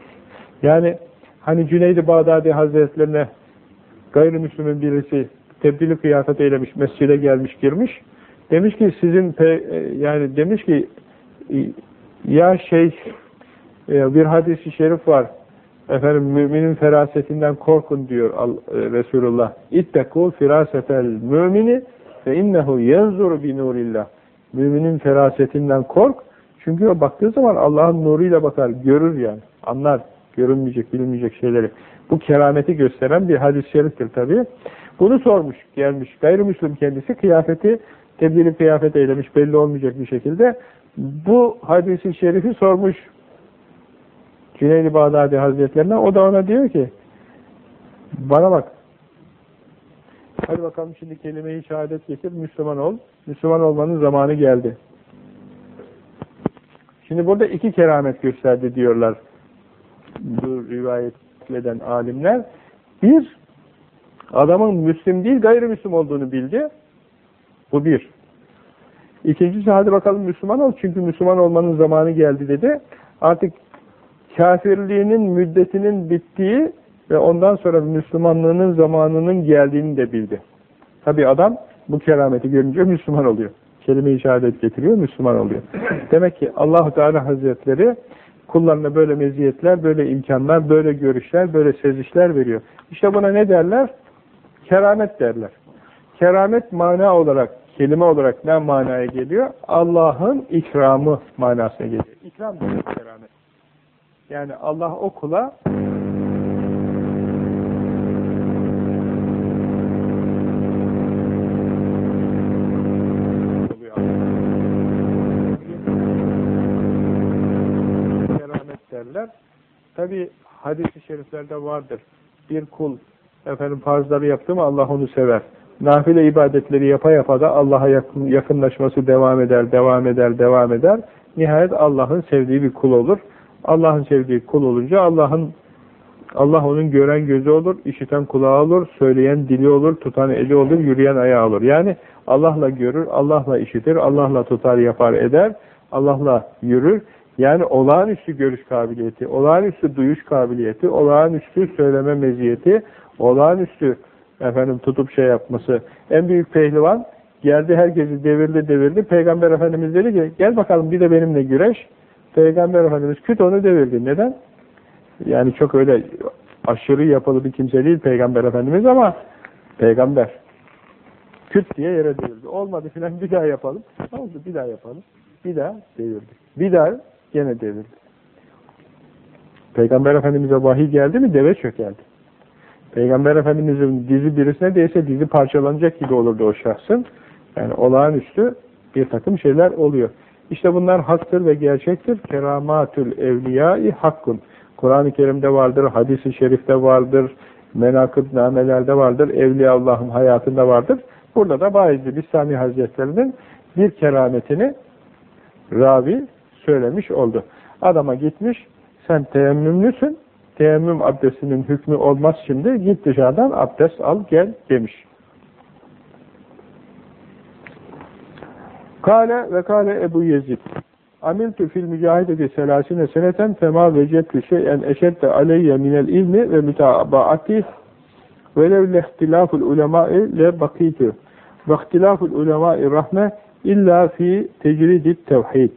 Yani hani Cüneydi Bağdadi Hazretlerine gayrimüslimin birisi tebdili kıyafet eylemiş, mescide gelmiş, girmiş. Demiş ki sizin pe, yani demiş ki ya şey e, bir hadisi şerif var. Efendim müminin ferasetinden korkun diyor e, Resulullah. İttekû firasetel mümini fe innehu yenzuru bi nurillah. Müminin ferasetinden kork. Çünkü o baktığı zaman Allah'ın nuruyla bakar, görür yani. Anlar görünmeyecek, bilinmeyecek şeyleri. Bu kerameti gösteren bir hadis-i şeriftir tabi. Bunu sormuş, gelmiş. Gayrimüslim kendisi kıyafeti, tebdili kıyafet eylemiş belli olmayacak bir şekilde. Bu hadisi şerifi sormuş Cüneydi Bağdadi Hazretlerine. O da ona diyor ki bana bak hadi bakalım şimdi kelime-i şehadet getir, Müslüman ol. Müslüman olmanın zamanı geldi. Şimdi burada iki keramet gösterdi diyorlar bu rivayet eden alimler. Bir, adamın Müslim değil gayrimüslim olduğunu bildi. Bu bir. İkincisi hadi bakalım Müslüman ol çünkü Müslüman olmanın zamanı geldi dedi. Artık kafirliğinin müddetinin bittiği ve ondan sonra Müslümanlığının zamanının geldiğini de bildi. Tabi adam bu kerameti görünce Müslüman oluyor. Kelime-i şehadet getiriyor, Müslüman oluyor. Demek ki Allahu Teala Hazretleri kullarına böyle meziyetler, böyle imkanlar, böyle görüşler, böyle sezişler veriyor. İşte buna ne derler? Keramet derler. Keramet mana olarak, kelime olarak ne manaya geliyor? Allah'ın ikramı manasına geliyor. İkram demek keramet. Yani Allah o kula derler. Tabi hadis-i şeriflerde vardır. Bir kul efendim farzları yaptı mı Allah onu sever. Nafile ibadetleri yapa yapa da Allah'a yakın, yakınlaşması devam eder, devam eder, devam eder. Nihayet Allah'ın sevdiği bir kul olur. Allah'ın sevdiği kul olunca Allah'ın Allah onun gören gözü olur, işiten kulağı olur, söyleyen dili olur, tutan eli olur, yürüyen ayağı olur. Yani Allah'la görür, Allah'la işitir, Allah'la tutar, yapar, eder, Allah'la yürür. Yani olağanüstü görüş kabiliyeti, olağanüstü duyuş kabiliyeti, olağanüstü söyleme meziyeti, olağanüstü efendim tutup şey yapması. En büyük pehlivan geldi herkesi devirdi devirdi. Peygamber Efendimiz dedi ki gel bakalım bir de benimle güreş. Peygamber Efendimiz küt onu devirdi. Neden? Yani çok öyle aşırı yapılı bir kimse değil Peygamber Efendimiz ama peygamber küt diye yere devirdi. Olmadı filan bir daha yapalım. Oldu bir daha yapalım. Bir daha devirdi. Bir daha gene devirdi. Peygamber Efendimiz'e vahiy geldi mi deve çökeldi. Peygamber Efendimiz'in dizi birisine değse dizi parçalanacak gibi olurdu o şahsın. Yani olağanüstü bir takım şeyler oluyor. İşte bunlar haktır ve gerçektir. Keramatül evliyai hakkun. Kur'an-ı Kerim'de vardır, hadis-i şerifte vardır, menakıb namelerde vardır, Evliya Allah'ın hayatında vardır. Burada da Bayezid Bistami Hazretlerinin bir kerametini ravi söylemiş oldu. Adama gitmiş, sen teyemmümlüsün, teyemmüm abdestinin hükmü olmaz şimdi, git dışarıdan abdest al gel demiş. Kale ve kale Ebu Yezid. Amiltu fil mücahideti selasine seneten fema vecettu şeyen eşedde aleyye minel ilmi ve mütabaati velev lehtilaful ulemai le bakitu ve ihtilaful ulemai rahme illa fi tecridit tevhid.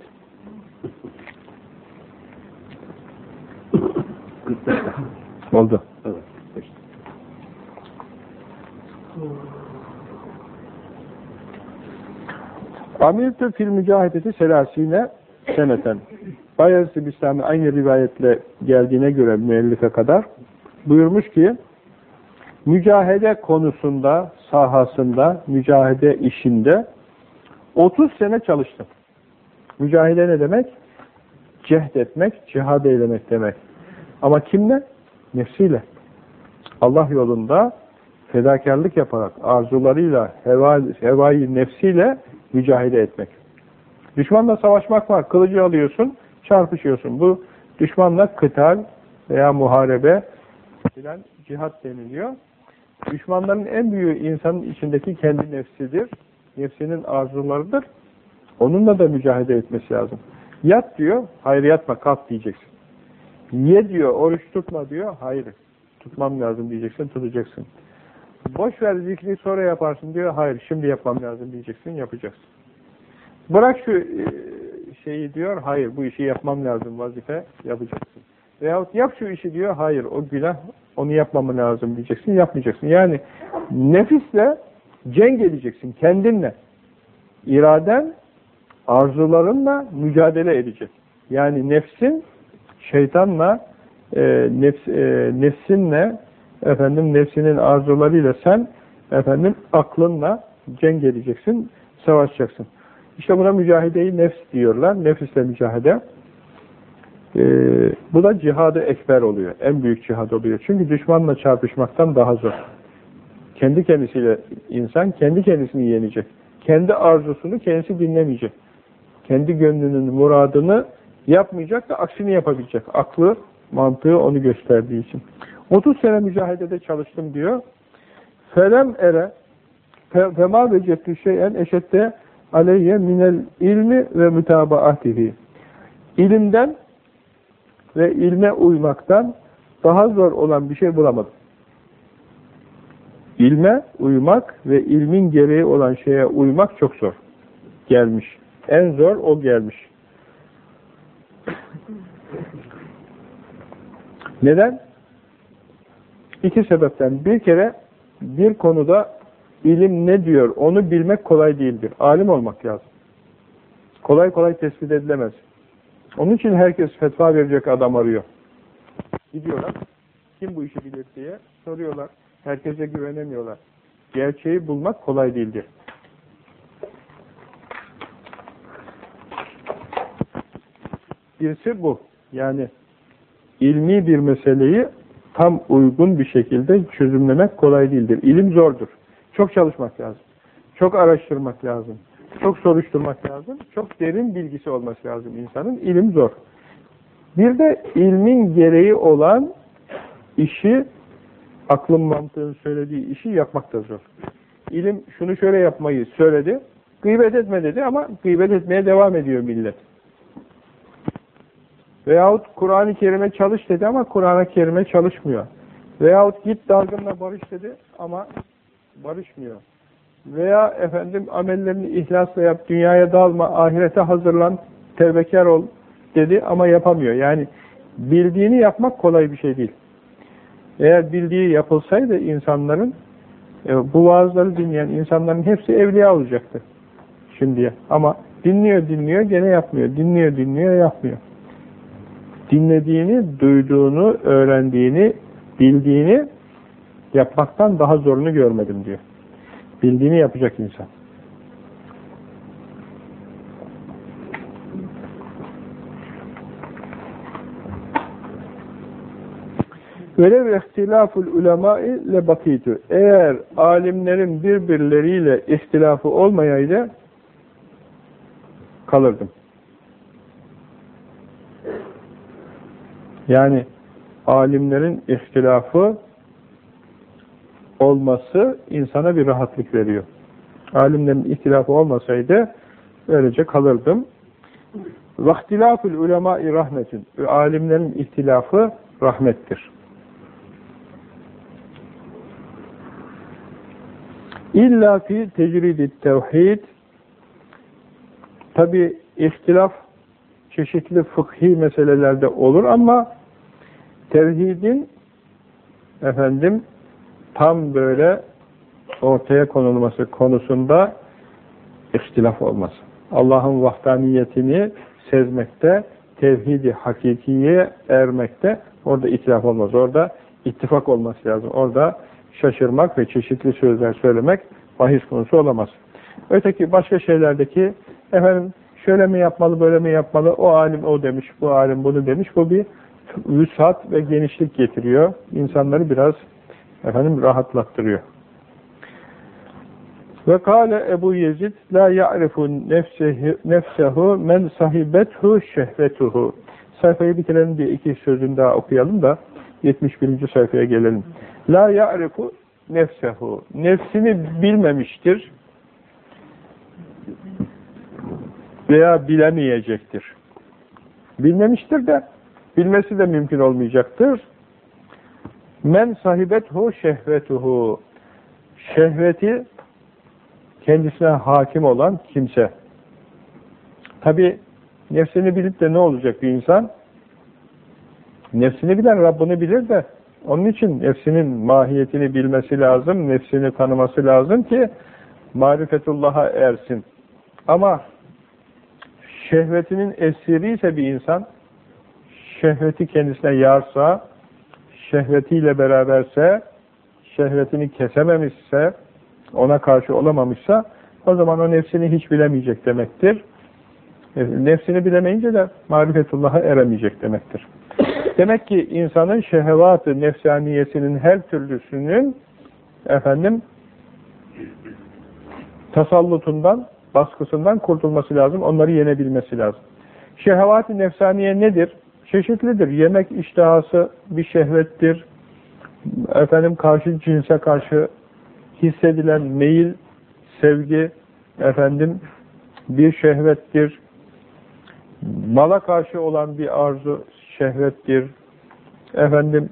Oldu. Evet. Fil mücahideti selasine seneten. Bayezid Bistami aynı rivayetle geldiğine göre müellife kadar buyurmuş ki mücahede konusunda, sahasında, mücahede işinde 30 sene çalıştım. Mücahede ne demek? Cehd etmek, cihad eylemek demek. Ama kimle? Nefsiyle. Allah yolunda fedakarlık yaparak, arzularıyla, heva, nefsiyle mücahede etmek. Düşmanla savaşmak var. Kılıcı alıyorsun, çarpışıyorsun. Bu düşmanla kıtal veya muharebe filan cihat deniliyor. Düşmanların en büyüğü insanın içindeki kendi nefsidir. Nefsinin arzularıdır. Onunla da mücadele etmesi lazım. Yat diyor, hayır yatma, kalk diyeceksin. Ye diyor, oruç tutma diyor, hayır tutmam lazım diyeceksin, tutacaksın. Boş ver zikri sonra yaparsın diyor, hayır şimdi yapmam lazım diyeceksin, yapacaksın. Bırak şu e, şeyi diyor, hayır bu işi yapmam lazım vazife, yapacaksın. Veyahut yap şu işi diyor, hayır o günah, onu yapmamı lazım diyeceksin, yapmayacaksın. Yani nefisle cenk edeceksin, kendinle. İraden, arzularınla mücadele edecek. Yani nefsin, şeytanla, e, nefs, e, nefsinle, efendim nefsinin arzularıyla sen, efendim aklınla cenk edeceksin, savaşacaksın. İşte buna mücahideyi nefs diyorlar. Nefisle mücahede. Ee, bu da cihadı ekber oluyor. En büyük cihad oluyor. Çünkü düşmanla çarpışmaktan daha zor. Kendi kendisiyle insan kendi kendisini yenecek. Kendi arzusunu kendisi dinlemeyecek. Kendi gönlünün muradını yapmayacak da aksini yapabilecek. Aklı, mantığı onu gösterdiği için. 30 sene mücahedede çalıştım diyor. Felem ere fema vecettü şeyen eşette aleyye minel ilmi ve mütabaatihi. İlimden ve ilme uymaktan daha zor olan bir şey bulamadım. İlme uymak ve ilmin gereği olan şeye uymak çok zor. Gelmiş. En zor o gelmiş. Neden? İki sebepten. Bir kere bir konuda ilim ne diyor onu bilmek kolay değildir. Alim olmak lazım. Kolay kolay tespit edilemez. Onun için herkes fetva verecek adam arıyor. Gidiyorlar. Kim bu işi bilir diye soruyorlar. Herkese güvenemiyorlar. Gerçeği bulmak kolay değildir. Birisi bu. Yani ilmi bir meseleyi tam uygun bir şekilde çözümlemek kolay değildir. İlim zordur. Çok çalışmak lazım. Çok araştırmak lazım. Çok soruşturmak lazım. Çok derin bilgisi olması lazım insanın. İlim zor. Bir de ilmin gereği olan işi, aklın mantığın söylediği işi yapmak da zor. İlim şunu şöyle yapmayı söyledi, gıybet etme dedi ama gıybet etmeye devam ediyor millet. Veyahut Kur'an-ı Kerim'e çalış dedi ama Kur'an-ı Kerim'e çalışmıyor. Veyahut git dalgınla barış dedi ama barışmıyor. Veya efendim amellerini ihlasla yap, dünyaya dalma, ahirete hazırlan, tevbekar ol dedi ama yapamıyor. Yani bildiğini yapmak kolay bir şey değil. Eğer bildiği yapılsaydı insanların, e, bu vaazları dinleyen insanların hepsi evliya olacaktı şimdiye. Ama dinliyor dinliyor gene yapmıyor. Dinliyor dinliyor yapmıyor. Dinlediğini, duyduğunu, öğrendiğini, bildiğini yapmaktan daha zorunu görmedim diyor. Bildiğini yapacak insan. Velev ihtilaful ulemâi le bakîtü. Eğer alimlerin birbirleriyle ihtilafı olmayaydı kalırdım. Yani alimlerin ihtilafı olması insana bir rahatlık veriyor. Alimlerin ihtilafı olmasaydı öylece kalırdım. Vaktilafül ulemâ-i rahmetin. Alimlerin ihtilafı rahmettir. İlla fi tecridi tevhid tabi ihtilaf çeşitli fıkhi meselelerde olur ama tevhidin efendim tam böyle ortaya konulması konusunda ihtilaf olmaz. Allah'ın vahdaniyetini sezmekte, tevhidi hakikiye ermekte orada itilaf olmaz. Orada ittifak olması lazım. Orada şaşırmak ve çeşitli sözler söylemek bahis konusu olamaz. Öteki başka şeylerdeki efendim şöyle mi yapmalı, böyle mi yapmalı, o alim o demiş, bu alim bunu demiş, bu bir vüsat ve genişlik getiriyor. İnsanları biraz efendim rahatlattırıyor. Ve kâle Ebu Yezid la ya'rifu nefsehu men sahibethu şehvetuhu. Sayfayı bitirelim diye iki sözünü daha okuyalım da 71. sayfaya gelelim. La ya'rifu nefsehu. Nefsini bilmemiştir veya bilemeyecektir. Bilmemiştir de bilmesi de mümkün olmayacaktır. Men sahibethu şehvetuhu. Şehveti kendisine hakim olan kimse. Tabi nefsini bilip de ne olacak bir insan? Nefsini bilen Rabbini bilir de onun için nefsinin mahiyetini bilmesi lazım, nefsini tanıması lazım ki marifetullah'a ersin. Ama şehvetinin esiri ise bir insan, şehveti kendisine yarsa, şehvetiyle beraberse, şehvetini kesememişse, ona karşı olamamışsa, o zaman o nefsini hiç bilemeyecek demektir. E, nefsini bilemeyince de marifetullah'a eremeyecek demektir. Demek ki insanın şehvat-ı nefsaniyesinin her türlüsünün efendim tasallutundan, baskısından kurtulması lazım. Onları yenebilmesi lazım. Şehvat-ı nefsaniye nedir? Çeşitlidir. Yemek iştihası bir şehvettir. Efendim karşı cinse karşı hissedilen meyil, sevgi efendim bir şehvettir. Mala karşı olan bir arzu şehvettir. Efendim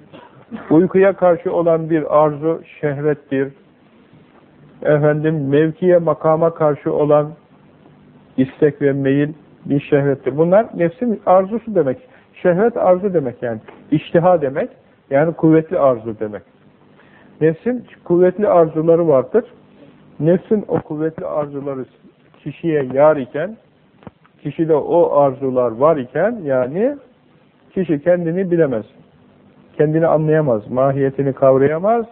uykuya karşı olan bir arzu şehvettir. Efendim mevkiye, makama karşı olan istek ve meyil bir şehvettir. Bunlar nefsin arzusu demek. Şehvet arzu demek yani. İştiha demek. Yani kuvvetli arzu demek. Nefsin kuvvetli arzuları vardır. Nefsin o kuvvetli arzuları kişiye yar iken, kişide o arzular var iken yani kişi kendini bilemez. Kendini anlayamaz, mahiyetini kavrayamaz.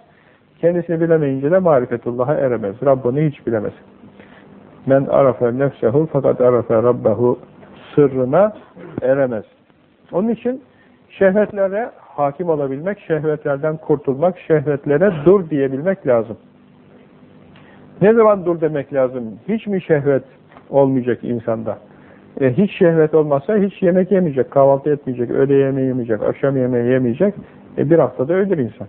Kendisini bilemeyince de marifetullah'a eremez. Rabbini hiç bilemez. Men arafe nefsehu fakat arafe rabbehu sırrına eremez. Onun için Şehvetlere hakim olabilmek, şehvetlerden kurtulmak, şehvetlere dur diyebilmek lazım. Ne zaman dur demek lazım? Hiç mi şehvet olmayacak insanda? E, hiç şehvet olmazsa hiç yemek yemeyecek, kahvaltı etmeyecek, öğle yemeği yemeyecek, akşam yemeği yemeyecek. E, bir haftada ölür insan.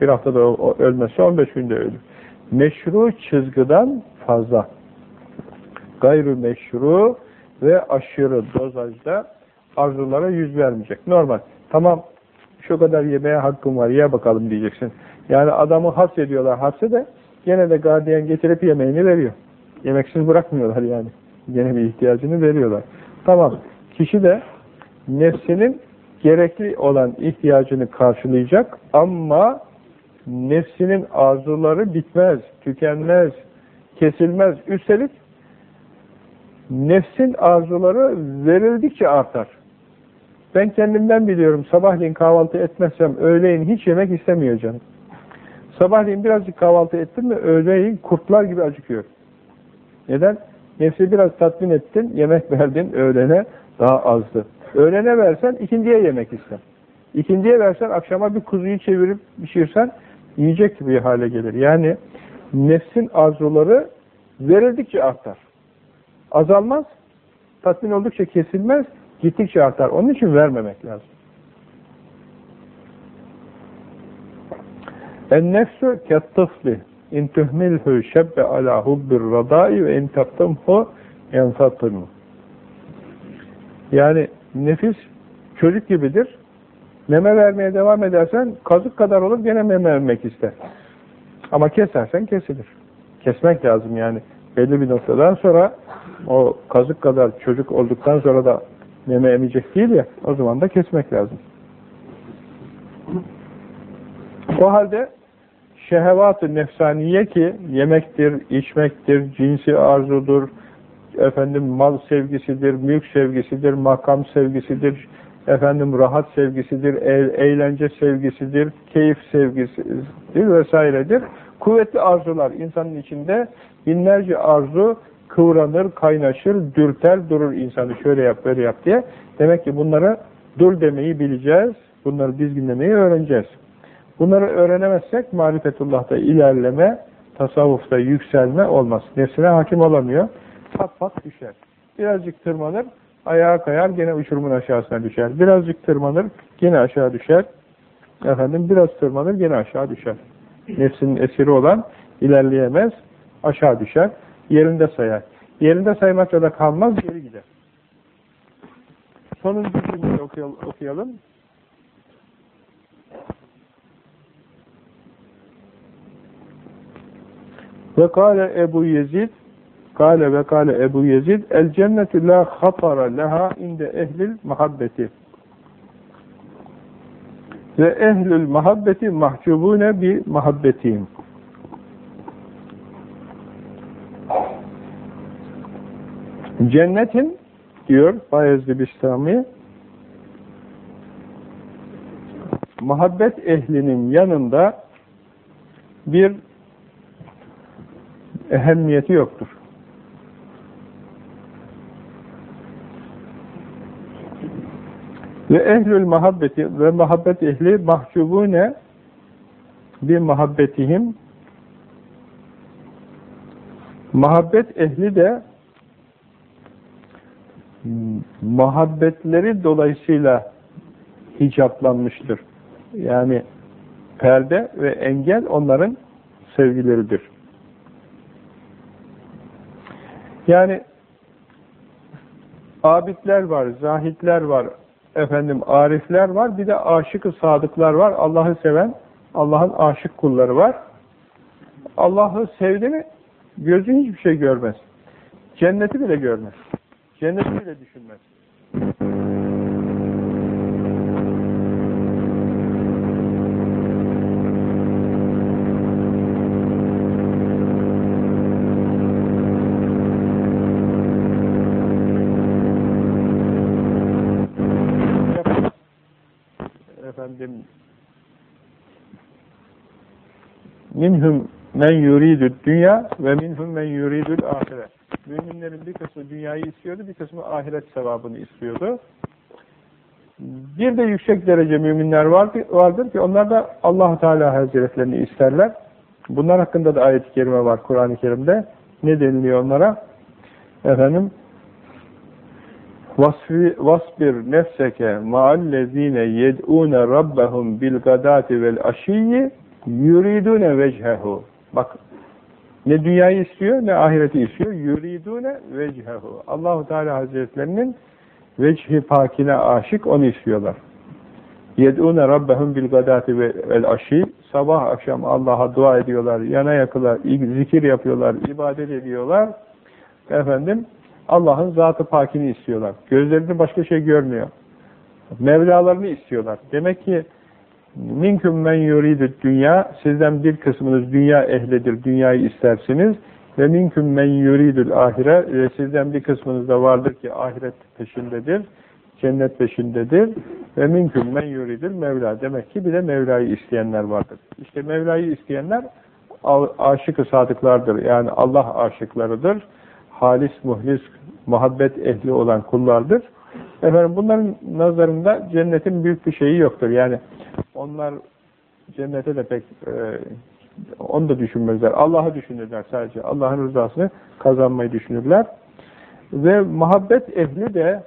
Bir haftada ölmezse 15 günde ölür. Meşru çizgiden fazla. Gayrı meşru ve aşırı dozajda arzulara yüz vermeyecek. Normal. Tamam şu kadar yemeğe hakkım var ye bakalım diyeceksin. Yani adamı hapsediyorlar hapse de gene de gardiyan getirip yemeğini veriyor. Yemeksiz bırakmıyorlar yani. Gene bir ihtiyacını veriyorlar. Tamam. Kişi de nefsinin gerekli olan ihtiyacını karşılayacak ama nefsinin arzuları bitmez, tükenmez, kesilmez. Üstelik nefsin arzuları verildikçe artar. Ben kendimden biliyorum. Sabahleyin kahvaltı etmezsem öğleyin hiç yemek istemiyor canım. Sabahleyin birazcık kahvaltı ettim mi öğleyin kurtlar gibi acıkıyor. Neden? Nefsi biraz tatmin ettin, yemek *laughs* verdin öğlene daha azdı. Öğlene versen ikindiye yemek ister. İkindiye versen akşama bir kuzuyu çevirip pişirsen yiyecek bir hale gelir. Yani nefsin arzuları verildikçe artar. Azalmaz, tatmin oldukça kesilmez, gittikçe artar. Onun için vermemek lazım. En nefsu kettıfli in tuhmilhu şebbe ala hubbir radai ve in taptımhu enfatımhu yani nefis çocuk gibidir. Meme vermeye devam edersen kazık kadar olur gene meme vermek ister. Ama kesersen kesilir. Kesmek lazım yani. Belli bir noktadan sonra o kazık kadar çocuk olduktan sonra da meme emecek değil ya o zaman da kesmek lazım. O halde şehevat-ı nefsaniye ki yemektir, içmektir, cinsi arzudur, efendim mal sevgisidir, mülk sevgisidir, makam sevgisidir, efendim rahat sevgisidir, eğlence sevgisidir, keyif sevgisidir vesairedir. Kuvvetli arzular insanın içinde binlerce arzu kıvranır, kaynaşır, dürter, durur insanı şöyle yap, böyle yap diye. Demek ki bunları dur demeyi bileceğiz, bunları dizginlemeyi öğreneceğiz. Bunları öğrenemezsek marifetullah'ta ilerleme, tasavvufta yükselme olmaz. Nefsine hakim olamıyor pat pat düşer. Birazcık tırmanır, ayağa kayar, gene uçurumun aşağısına düşer. Birazcık tırmanır, gene aşağı düşer. Efendim biraz tırmanır, gene aşağı düşer. Nefsinin esiri olan ilerleyemez, aşağı düşer, yerinde sayar. Yerinde saymakla da kalmaz, geri gider. Sonuncu cümleyi okuyalım. Ve kâle Ebu Yezid Kale ve kale Ebu Yezid el cennetu la hatara leha inde ehlil muhabbeti ve ehlül muhabbeti mahcubune bi muhabbetihim cennetin diyor Bayezid Bistami muhabbet ehlinin yanında bir ehemmiyeti yoktur. Ve ehlül muhabbeti ve muhabbet ehli mahcubune bir muhabbetihim muhabbet ehli de muhabbetleri dolayısıyla hicaplanmıştır. Yani perde ve engel onların sevgileridir. Yani abidler var, zahitler var, efendim arifler var, bir de aşık-ı sadıklar var. Allah'ı seven, Allah'ın aşık kulları var. Allah'ı sevdi mi gözü hiçbir şey görmez. Cenneti bile görmez. Cenneti bile düşünmez. Minhum men yuridü dünya ve minhum men yuridül ahiret. Müminlerin bir kısmı dünyayı istiyordu, bir kısmı ahiret sevabını istiyordu. Bir de yüksek derece müminler vardır, ki onlar da allah Teala Hazretlerini isterler. Bunlar hakkında da ayet-i kerime var Kur'an-ı Kerim'de. Ne deniliyor onlara? Efendim Vasfi, vasbir nefseke ma'allezine yed'une rabbahum bil gadati vel aşiyyi yuridune vechehu. Bak ne dünyayı istiyor ne ahireti istiyor. Yuridune vechehu. Allahu Teala Hazretlerinin vecihi pakine aşık onu istiyorlar. Yed'une rabbahum bil gadati vel aşi. Sabah akşam Allah'a dua ediyorlar, yana yakılar, zikir yapıyorlar, ibadet ediyorlar. Efendim Allah'ın zatı pakini istiyorlar. Gözlerini başka şey görmüyor. Mevlalarını istiyorlar. Demek ki minküm men yuridü dünya sizden bir kısmınız dünya ehlidir. Dünyayı istersiniz. Ve minküm men yuridül ahire ve sizden bir kısmınız da vardır ki ahiret peşindedir. Cennet peşindedir. Ve minküm men yuridül Mevla. Demek ki bir de Mevla'yı isteyenler vardır. İşte Mevla'yı isteyenler aşık-ı sadıklardır. Yani Allah aşıklarıdır. Halis, muhlis, muhabbet ehli olan kullardır. Efendim bunların nazarında cennetin büyük bir şeyi yoktur. Yani onlar cennete de pek e, onu da düşünmezler. Allah'ı düşünürler sadece. Allah'ın rızasını kazanmayı düşünürler. Ve muhabbet ehli de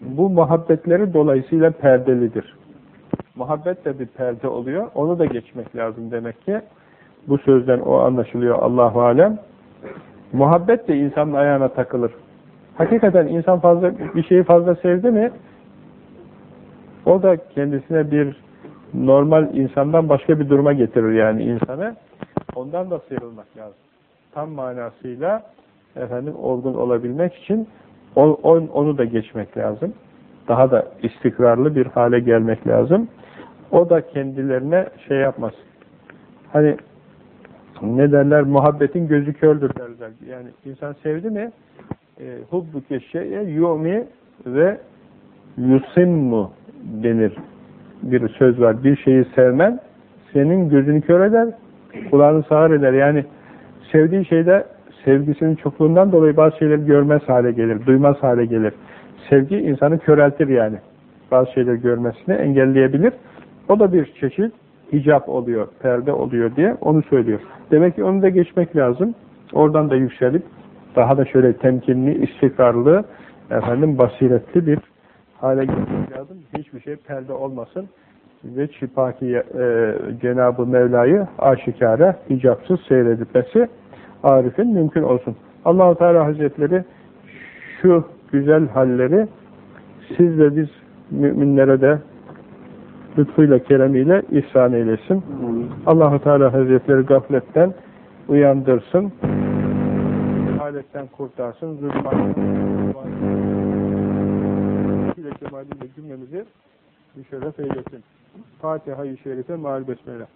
bu muhabbetleri dolayısıyla perdelidir. Muhabbet de bir perde oluyor. Onu da geçmek lazım demek ki. Bu sözden o anlaşılıyor Allahu alem. Muhabbet de insanın ayağına takılır. Hakikaten insan fazla bir şeyi fazla sevdi mi o da kendisine bir normal insandan başka bir duruma getirir yani insanı. Ondan da sıyrılmak lazım. Tam manasıyla efendim olgun olabilmek için on, on, onu da geçmek lazım. Daha da istikrarlı bir hale gelmek lazım. O da kendilerine şey yapmaz. Hani ne derler? Muhabbetin gözü kördür derler. Yani insan sevdi mi e, hubbuke şeye yumi ve yusimmu denir. Bir söz var. Bir şeyi sevmen senin gözünü kör eder, kulağını sağır eder. Yani sevdiği şeyde sevgisinin çokluğundan dolayı bazı şeyleri görmez hale gelir, duymaz hale gelir. Sevgi insanı köreltir yani. Bazı şeyleri görmesini engelleyebilir. O da bir çeşit hicap oluyor, perde oluyor diye onu söylüyor. Demek ki onu da geçmek lazım. Oradan da yükselip daha da şöyle temkinli, istikrarlı, efendim basiretli bir hale gelmek lazım. Hiçbir şey perde olmasın. Ve şipaki e, Cenab-ı Mevla'yı aşikare, hicapsız seyredilmesi Arif'in mümkün olsun. Allahu Teala Hazretleri şu güzel halleri siz ve biz müminlere de lütfuyla, keremiyle ihsan eylesin. Allahu Teala Hazretleri gafletten uyandırsın. Haletten kurtarsın. Zulman ve cemaliyle cümlemizi müşerref eylesin. Fatiha-i Şerife Maal Besmele.